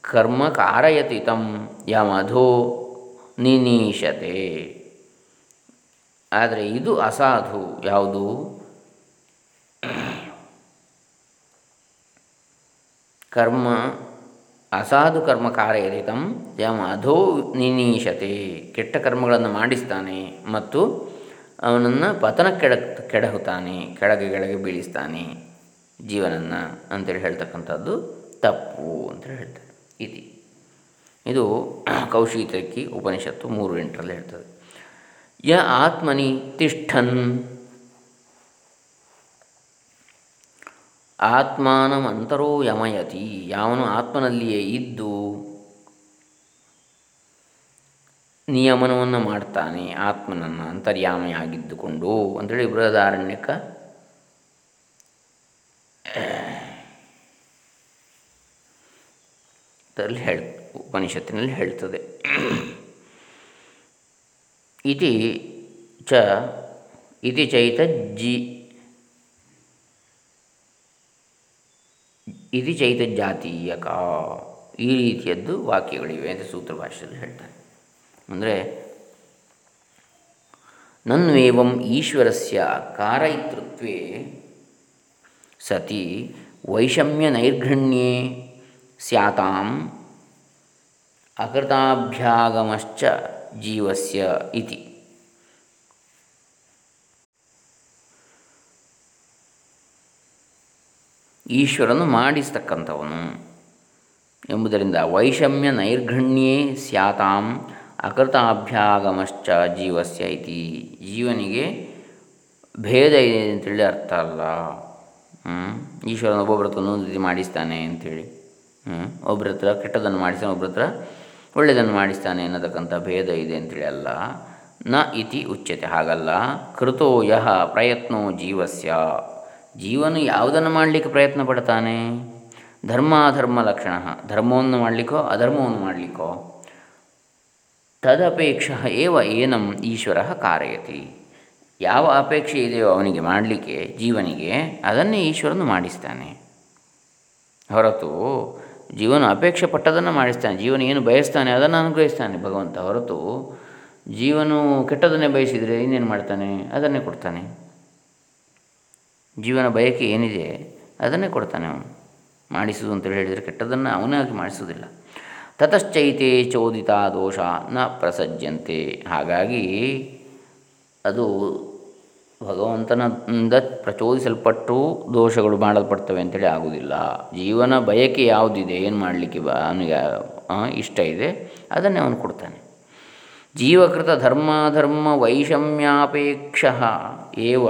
ಕರ್ಮ ಕಾರಯತಿ ತಂ ಯಮಧೋ ನಿನೀಶತೆ. ಆದರೆ ಇದು ಅಸಾಧು ಯಾವುದು? ಕರ್ಮ ಅಸಾಧು ಕರ್ಮ ಕಾರ್ಯರಿತಂ ಯಮ ಅಧೋ ನಿನೀಶತೆ. ಕೆಟ್ಟ ಕರ್ಮಗಳನ್ನು ಮಾಡಿಸ್ತಾನೆ ಮತ್ತು ಅವನನ್ನು ಪತನ ಕೆಡ ಕೆಡಹುತ್ತಾನೆ, ಕೆಳಗೆ ಕೆಳಗೆ ಬೀಳಿಸ್ತಾನೆ. ಜೀವನನ್ನು ಅಂತೇಳಿ ಹೇಳ್ತಕ್ಕಂಥದ್ದು ತಪ್ಪು ಅಂತೇಳಿ ಹೇಳ್ತಾರೆ. ಇತಿ. ಇದು ಕೌಶಿತಕ್ಕಿ ಉಪನಿಷತ್ತು ಮೂರು ಎಂಟರಲ್ಲಿ ಹೇಳ್ತದೆ. ಯ ಆತ್ಮನಿ ತಿಷ್ಠನ್ ಆತ್ಮಾನಮಂತರೋ ಯಮಯತಿ, ಯಾವನು ಆತ್ಮನಲ್ಲಿಯೇ ಇದ್ದು ನಿಯಮನವನ್ನು ಮಾಡ್ತಾನೆ, ಆತ್ಮನನ್ನು ಅಂತರ್ಯಾಮಿಯಾಗಿದ್ದುಕೊಂಡು. ಅಂಥೇಳಿ ಬೃಹದಾರಣ್ಯಕ ಅದರಲ್ಲಿ ಹೇಳ, ಉಪನಿಷತ್ತಿನಲ್ಲಿ ಹೇಳ್ತದೆ. ಇತಿ ಚ, ಇತಿ ಚೈತ ಜಿ ಇತಿ ಚೈತಜಾತೀಯಕ ಈ ರೀತಿಯದ್ದು ವಾಕ್ಯಗಳಿವೆ ಅಂತ ಸೂತ್ರ ಭಾಷೆಯಲ್ಲಿ ಹೇಳ್ತಾರೆ. ಅಂದರೆ, ನನ್ವೇವಂ ಈಶ್ವರಸ್ಯ ಕಾರಯಿತೃತ್ವೇ ಸತಿ ವೈಷಮ್ಯ ನೈರ್ಘಣ್ಯೇ ಸ್ಯಾತಾಂ ಅಕೃತಾಭ್ಯಾಗಮಶ್ಚ ಜೀವಸ್ಯ ಇತಿ. ಈಶ್ವರನು ಮಾಡಿಸ್ತಕ್ಕಂಥವನು ಎಂಬುದರಿಂದ ವೈಷಮ್ಯ ನೈರ್ಘಣ್ಯೇ ಸ್ಯಾತಾಂ ಅಕೃತಾಭ್ಯಾಗಮಶ್ಚ ಜೀವಸ್ಯ ಇತಿ. ಜೀವನಿಗೆ ಭೇದ ಇದೆ ಅಂತೇಳಿ ಅರ್ಥ ಅಲ್ಲ. ಈಶ್ವರನ ಒಬ್ಬೊಬ್ಬರ ಹತ್ರ ಒಂದೊಂದು ರೀತಿ ಮಾಡಿಸ್ತಾನೆ ಅಂಥೇಳಿ ಒಬ್ಬರ ಹತ್ರ ಕೆಟ್ಟದನ್ನು ಮಾಡಿಸ್ತಾನೆ ಒಬ್ಬರ ಹತ್ರ ಒಳ್ಳೆಯದನ್ನು ಮಾಡಿಸ್ತಾನೆ ಅನ್ನತಕ್ಕಂಥ ಭೇದ ಇದೆ ಅಂತೇಳಿ ಅಲ್ಲ. ನ ಇತಿ ಉಚ್ಯತೆ ಹಾಗಲ್ಲ. ಕೃತೋ ಯಹ ಪ್ರಯತ್ನೋ ಜೀವಸ್ಯ. ಜೀವನು ಯಾವುದನ್ನು ಮಾಡಲಿಕ್ಕೆ ಪ್ರಯತ್ನ ಪಡ್ತಾನೆ? ಧರ್ಮಾಧರ್ಮ ಲಕ್ಷಣ. ಧರ್ಮವನ್ನು ಮಾಡಲಿಕ್ಕೋ, ಅಧರ್ಮವನ್ನು ಮಾಡಲಿಕ್ಕೋ. ತದಪೇಕ್ಷ ಏವ ಏನಂ ಈಶ್ವರ ಕಾರಯತಿ. ಯಾವ ಅಪೇಕ್ಷೆ ಇದೆಯೋ ಅವನಿಗೆ ಮಾಡಲಿಕ್ಕೆ, ಜೀವನಿಗೆ, ಅದನ್ನೇ ಈಶ್ವರನು ಮಾಡಿಸ್ತಾನೆ. ಹೊರತು ಜೀವನ ಅಪೇಕ್ಷೆ ಪಟ್ಟದನ್ನು ಮಾಡಿಸ್ತಾನೆ, ಜೀವನ ಏನು ಬಯಸ್ತಾನೆ ಅದನ್ನು ಅನುಗ್ರಹಿಸ್ತಾನೆ ಭಗವಂತ. ಹೊರತು ಜೀವನು ಕೆಟ್ಟದನ್ನೇ ಬಯಸಿದರೆ ಇನ್ನೇನು ಮಾಡ್ತಾನೆ? ಅದನ್ನೇ ಕೊಡ್ತಾನೆ. ಜೀವನ ಬಯಕೆ ಏನಿದೆ ಅದನ್ನೇ ಕೊಡ್ತಾನೆ ಅವನು. ಮಾಡಿಸುವುದು ಅಂತೇಳಿ ಹೇಳಿದರೆ ಕೆಟ್ಟದನ್ನು ಅವನೇ ಆಗಿ ಮಾಡಿಸುವುದಿಲ್ಲ. ತತಶ್ಚೈತೆ ಚೋದಿತ ದೋಷ ನ ಪ್ರಸಜ್ಯಂತೆ. ಹಾಗಾಗಿ ಅದು ಭಗವಂತನಿಂದ ಪ್ರಚೋದಿಸಲ್ಪಟ್ಟು ದೋಷಗಳು ಮಾಡಲ್ಪಡ್ತವೆ ಅಂತೇಳಿ ಆಗುವುದಿಲ್ಲ. ಜೀವನ ಬಯಕೆ ಯಾವುದಿದೆ, ಏನು ಮಾಡಲಿಕ್ಕೆ ಬ, ಅವನಿಗೆ ಇಷ್ಟ ಇದೆ, ಅದನ್ನೇ ಅವನು ಕೊಡ್ತಾನೆ. ಜೀವಕೃತ ಧರ್ಮಧರ್ಮ ವೈಷಮ್ಯಾಪೇಕ್ಷ ಏವ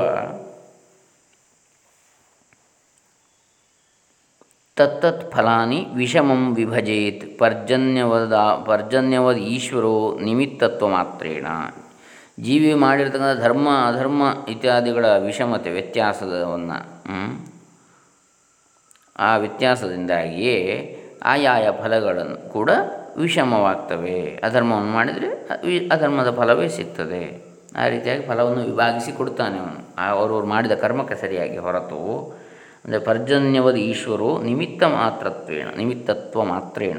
ತತ್ತತ್ ಫಲಾನಿ ವಿಷಮಂ ವಿಭಜೇತ್ ಪರ್ಜನ್ಯವದ ಪರ್ಜನ್ಯವದ ಈಶ್ವರೋ ನಿಮಿತ್ತತ್ವ ಮಾತ್ರೇಣ. ಜೀವಿ ಮಾಡಿರ್ತಕ್ಕಂಥ ಧರ್ಮ, ಅಧರ್ಮ ಇತ್ಯಾದಿಗಳ ವಿಷಮತೆ ವ್ಯತ್ಯಾಸವನ್ನು ಆ ವ್ಯತ್ಯಾಸದಿಂದಾಗಿಯೇ ಆಯಾಯ ಫಲಗಳನ್ನು ಕೂಡ ವಿಷಮವಾಗ್ತವೆ. ಅಧರ್ಮವನ್ನು ಮಾಡಿದರೆ ಅಧರ್ಮದ ಫಲವೇ ಸಿಗ್ತದೆ. ಆ ರೀತಿಯಾಗಿ ಫಲವನ್ನು ವಿಭಾಗಿಸಿ ಕೊಡ್ತಾನೆ ಅವನು. ಅವರವರು ಮಾಡಿದ ಕರ್ಮಕ್ಕೆ ಸರಿಯಾಗಿ ಹೊರತು ಅಂದರೆ ಪರ್ಜನ್ಯವದ ಈಶ್ವರೋ ನಿಮಿತ್ತ ಮಾತ್ರತ್ವೇಣ ನಿಮಿತ್ತತ್ವ ಮಾತ್ರೇಣ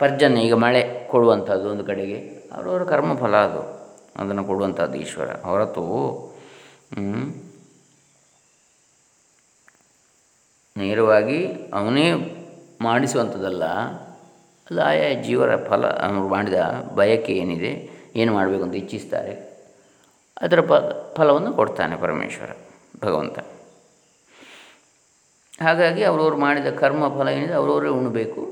ಪರ್ಜನ್ಯ, ಈಗ ಮಳೆ ಕೊಡುವಂಥದ್ದು ಒಂದು ಕಡೆಗೆ, ಅವರವರ ಕರ್ಮಫಲ ಅದು, ಅದನ್ನು ಕೊಡುವಂಥದ್ದು ಈಶ್ವರ. ಹೊರತು ನೇರವಾಗಿ ಅವನೇ ಮಾಡಿಸುವಂಥದ್ದಲ್ಲ ಅದು ಆಯಾ ಜೀವರ ಫಲ, ಅವರು ಮಾಡಿದ ಬಯಕೆ ಏನಿದೆ, ಏನು ಮಾಡಬೇಕು ಅಂತ ಇಚ್ಛಿಸ್ತಾರೆ, ಅದರ ಫಲವನ್ನು ಕೊಡ್ತಾನೆ ಪರಮೇಶ್ವರ, ಭಗವಂತ. ಹಾಗಾಗಿ ಅವರವರು ಮಾಡಿದ ಕರ್ಮ ಫಲ ಏನಿದೆ ಅವರವರೇ ಉಣಬೇಕು.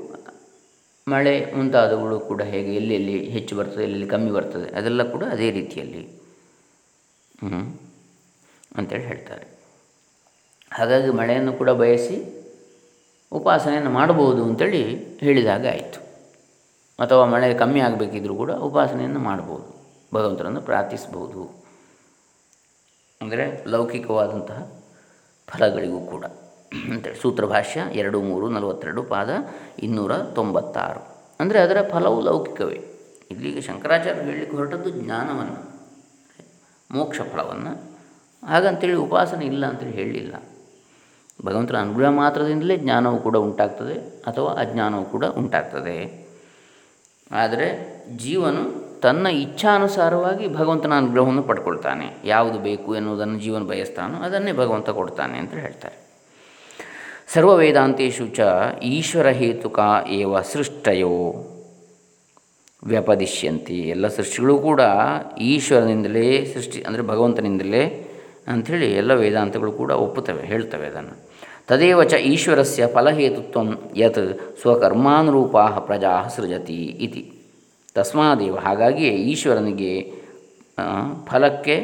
ಮಳೆ ಮುಂತಾದವುಗಳು ಕೂಡ ಹೇಗೆ ಎಲ್ಲೆಲ್ಲಿ ಹೆಚ್ಚು ಬರ್ತದೆ ಎಲ್ಲೆಲ್ಲಿ ಕಮ್ಮಿ ಬರ್ತದೆ, ಅದೆಲ್ಲ ಕೂಡ ಅದೇ ರೀತಿಯಲ್ಲಿ ಅಂತೇಳಿ ಹೇಳ್ತಾರೆ. ಹಾಗಾಗಿ ಮಳೆಯನ್ನು ಕೂಡ ಬಯಸಿ ಉಪಾಸನೆಯನ್ನು ಮಾಡಬಹುದು ಅಂತೇಳಿ ಹೇಳಿದಾಗ ಆಯಿತು. ಅಥವಾ ಮಳೆ ಕಮ್ಮಿ ಆಗಬೇಕಿದ್ರೂ ಕೂಡ ಉಪಾಸನೆಯನ್ನು ಮಾಡ್ಬೋದು ಭಗವಂತನನ್ನು ಪ್ರಾರ್ಥಿಸ್ಬೋದು ಅಂದರೆ ಲೌಕಿಕವಾದಂತಹ ಫಲಗಳಿಗೂ ಕೂಡ. ಅಂತೇಳಿ ಸೂತ್ರಭಾಷ್ಯ ಎರಡು ಮೂರು ನಲವತ್ತೆರಡು ಪಾದ ಇನ್ನೂರ ತೊಂಬತ್ತಾರು. ಅಂದರೆ ಅದರ ಫಲವು ಲೌಕಿಕವೇ. ಇಲ್ಲಿಗೆ ಶಂಕರಾಚಾರ್ಯ ಹೇಳಲಿಕ್ಕೆ ಹೊರಟದ್ದು ಜ್ಞಾನವನ್ನು, ಮೋಕ್ಷ ಫಲವನ್ನು. ಹಾಗಂತೇಳಿ ಉಪಾಸನೆ ಇಲ್ಲ ಅಂತೇಳಿ ಹೇಳಲಿಲ್ಲ. ಭಗವಂತನ ಅನುಗ್ರಹ ಮಾತ್ರದಿಂದಲೇ ಜ್ಞಾನವು ಕೂಡ ಉಂಟಾಗ್ತದೆ ಅಥವಾ ಅಜ್ಞಾನವು ಕೂಡ ಉಂಟಾಗ್ತದೆ. ಆದರೆ ಜೀವನು ತನ್ನ ಇಚ್ಛಾನುಸಾರವಾಗಿ ಭಗವಂತನ ಅನುಗ್ರಹವನ್ನು ಪಡ್ಕೊಳ್ತಾನೆ. ಯಾವುದು ಬೇಕು ಎನ್ನುವುದನ್ನು ಜೀವನ ಬಯಸ್ತಾನೋ ಅದನ್ನೇ ಭಗವಂತ ಕೊಡ್ತಾನೆ ಅಂತ ಹೇಳ್ತಾರೆ. ಸರ್ವವೇದಾಂತೇಶು ಚ ಈಶ್ವರಹೇತುಕ ಏವ ಸೃಷ್ಟಯೋ. ವ್ಯಪದಿಶ್ಯಂತಿ ಎಲ್ಲ ಸೃಷ್ಟಿಗಳು ಕೂಡ ಈಶ್ವರನಿಂದಲೇ ಸೃಷ್ಟಿ, ಅಂದರೆ ಭಗವಂತನಿಂದಲೇ ಅಂಥೇಳಿ ಎಲ್ಲ ವೇದಾಂತಗಳು ಕೂಡ ಒಪ್ಪುತ್ತವೆ, ಹೇಳ್ತವೆ ಅದನ್ನು. ತದೇವ ಚ ಈಶ್ವರಸ್ಯ ಫಲಹೇತುತ್ವ ಯತ್ ಸ್ವಕರ್ಮಾನುರೂಪಾ ಪ್ರಜಾ ಸೃಜತಿ ಇತಿ. ತಸ್ಮಾದೇವ ಹಾಗಾಗಿಯೇ ಈಶ್ವರನಿಗೆ ಫಲಕ್ಕೆ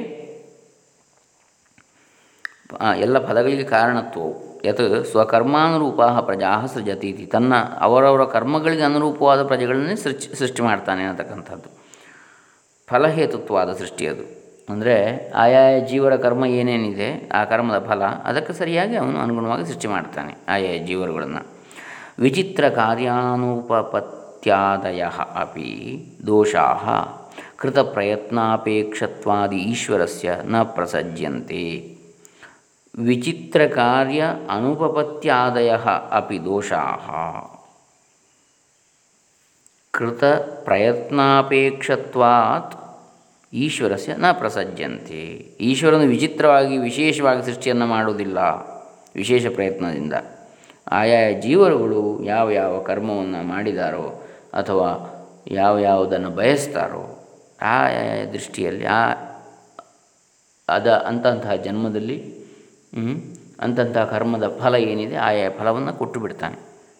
ಎಲ್ಲ ಫಲಗಳಿಗೆ ಕಾರಣತ್ವವು. ಯತ್ ಸ್ವಕರ್ಮಾನುರೂಪ ಪ್ರಜಾ ಸೃಜತಿ ಇತಿ ತನ್ನ ಅವರವರ ಕರ್ಮಗಳಿಗೆ ಅನುರೂಪವಾದ ಪ್ರಜೆಗಳನ್ನೇ ಸೃಷ್ಟಿ ಸೃಷ್ಟಿ ಮಾಡ್ತಾನೆ ಅನ್ನತಕ್ಕಂಥದ್ದು. ಫಲಹೇತುತ್ವಾದ ಸೃಷ್ಟಿ ಅದು. ಅಂದರೆ ಆಯಾಯ ಜೀವರ ಕರ್ಮ ಏನೇನಿದೆ, ಆ ಕರ್ಮದ ಫಲ ಅದಕ್ಕೆ ಸರಿಯಾಗಿ ಅವನು ಅನುಗುಣವಾಗಿ ಸೃಷ್ಟಿ ಮಾಡ್ತಾನೆ, ಆಯಾಯ ಜೀವರುಗಳನ್ನು. ವಿಚಿತ್ರ ಕಾರ್ಯಾನುಪಪತ್ಯಾದಯ ಅಪಿ ದೋಷಾ ಕೃತ ಪ್ರಯತ್ನಾಪೇಕ್ಷತ್ವಾದಿ ಈಶ್ವರಸ್ಯ ನ ಪ್ರಸಜ್ಯಂತೆ. ವಿಚಿತ್ರ ಕಾರ್ಯ ಅನುಪಪತ್ಯಾದಯ ಅಪಿ ದೋಷಾ. ಕೃತ ಪ್ರಯತ್ನಾಪೇಕ್ಷತ್ವಾತ್ ಈಶ್ವರಸ್ಯ ನ ಪ್ರಸಜ್ಯಂತೆ. ಈಶ್ವರನು ವಿಚಿತ್ರವಾಗಿ, ವಿಶೇಷವಾಗಿ ಸೃಷ್ಟಿಯನ್ನು ಮಾಡುವುದಿಲ್ಲ, ವಿಶೇಷ ಪ್ರಯತ್ನದಿಂದ. ಆಯಾಯ ಜೀವರುಗಳು ಯಾವ ಯಾವ ಕರ್ಮವನ್ನು ಮಾಡಿದಾರೋ ಅಥವಾ ಯಾವ ಯಾವುದನ್ನು ಬಯಸ್ತಾರೋ ಆ ದೃಷ್ಟಿಯಲ್ಲಿ ಆ, ಅದ ಅಂತಂತಹ ಜನ್ಮದಲ್ಲಿ ಅಂತಂತಹ ಕರ್ಮದ ಫಲ ಏನಿದೆ ಆಯಾ ಫಲವನ್ನು ಕೊಟ್ಟು ಬಿಡ್ತಾನೆ.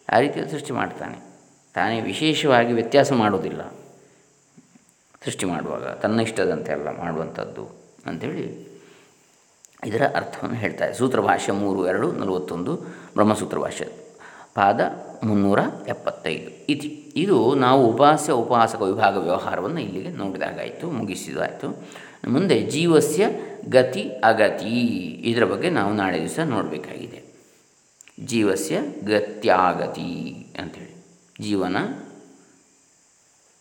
ಆ ರೀತಿಯಲ್ಲಿ ಸೃಷ್ಟಿ ಮಾಡ್ತಾನೆ. ತಾನೇ ವಿಶೇಷವಾಗಿ ವ್ಯತ್ಯಾಸ ಮಾಡೋದಿಲ್ಲ ಸೃಷ್ಟಿ ಮಾಡುವಾಗ ತನ್ನ ಇಷ್ಟದಂತೆ ಅಲ್ಲ ಮಾಡುವಂಥದ್ದು ಅಂಥೇಳಿ ಇದರ ಅರ್ಥವನ್ನು ಹೇಳ್ತಾರೆ. ಸೂತ್ರ ಭಾಷೆ ಮೂರು, ಎರಡು, ನಲವತ್ತೊಂದು, ಬ್ರಹ್ಮಸೂತ್ರ ಭಾಷ್ಯ ಪಾದ ಮುನ್ನೂರ ಎಪ್ಪತ್ತೈದು ಇತಿ. ಇದು ನಾವು ಉಪಾಸ್ಯ ಉಪಾಸಕ ವಿಭಾಗ ವ್ಯವಹಾರವನ್ನು ಇಲ್ಲಿಗೆ ನೋಡಿದಾಗಾಯಿತು, ಮುಗಿಸಿದಾಯಿತು. ಮುಂದೆ ಜೀವಸ್ಯ ಗತಿ ಅಗತಿ. ಇದರ ಬಗ್ಗೆ ನಾವು ನಾಳೆ ದಿವಸ ನೋಡಬೇಕಾಗಿದೆ. ಜೀವಸ್ಯ ಗತ್ಯಾಗತಿ ಅಂಥೇಳಿ. ಜೀವನ,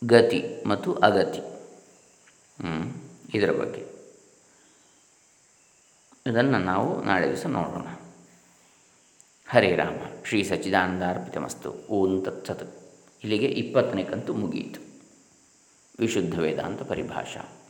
ಗತಿ ಮತ್ತು ಅಗತಿ. ಇದರ ಬಗ್ಗೆ. ಇದನ್ನು ನಾವು ನಾಳೆ ದಿವಸ ನೋಡೋಣ. ಹರೇ ರಾಮ. ಶ್ರೀ ಸಚ್ಚಿದಾನಂದಾರ್ಪಿತಮಸ್ತು ಓಂ ತತ್ಸತ್ ಇಲ್ಲಿಗೆ ಇಪ್ಪತ್ತನೇ ಕಂತು ಮುಗಿಯಿತು. ವಿಶುದ್ಧ ವೇದಾಂತ ಪರಿಭಾಷಾ.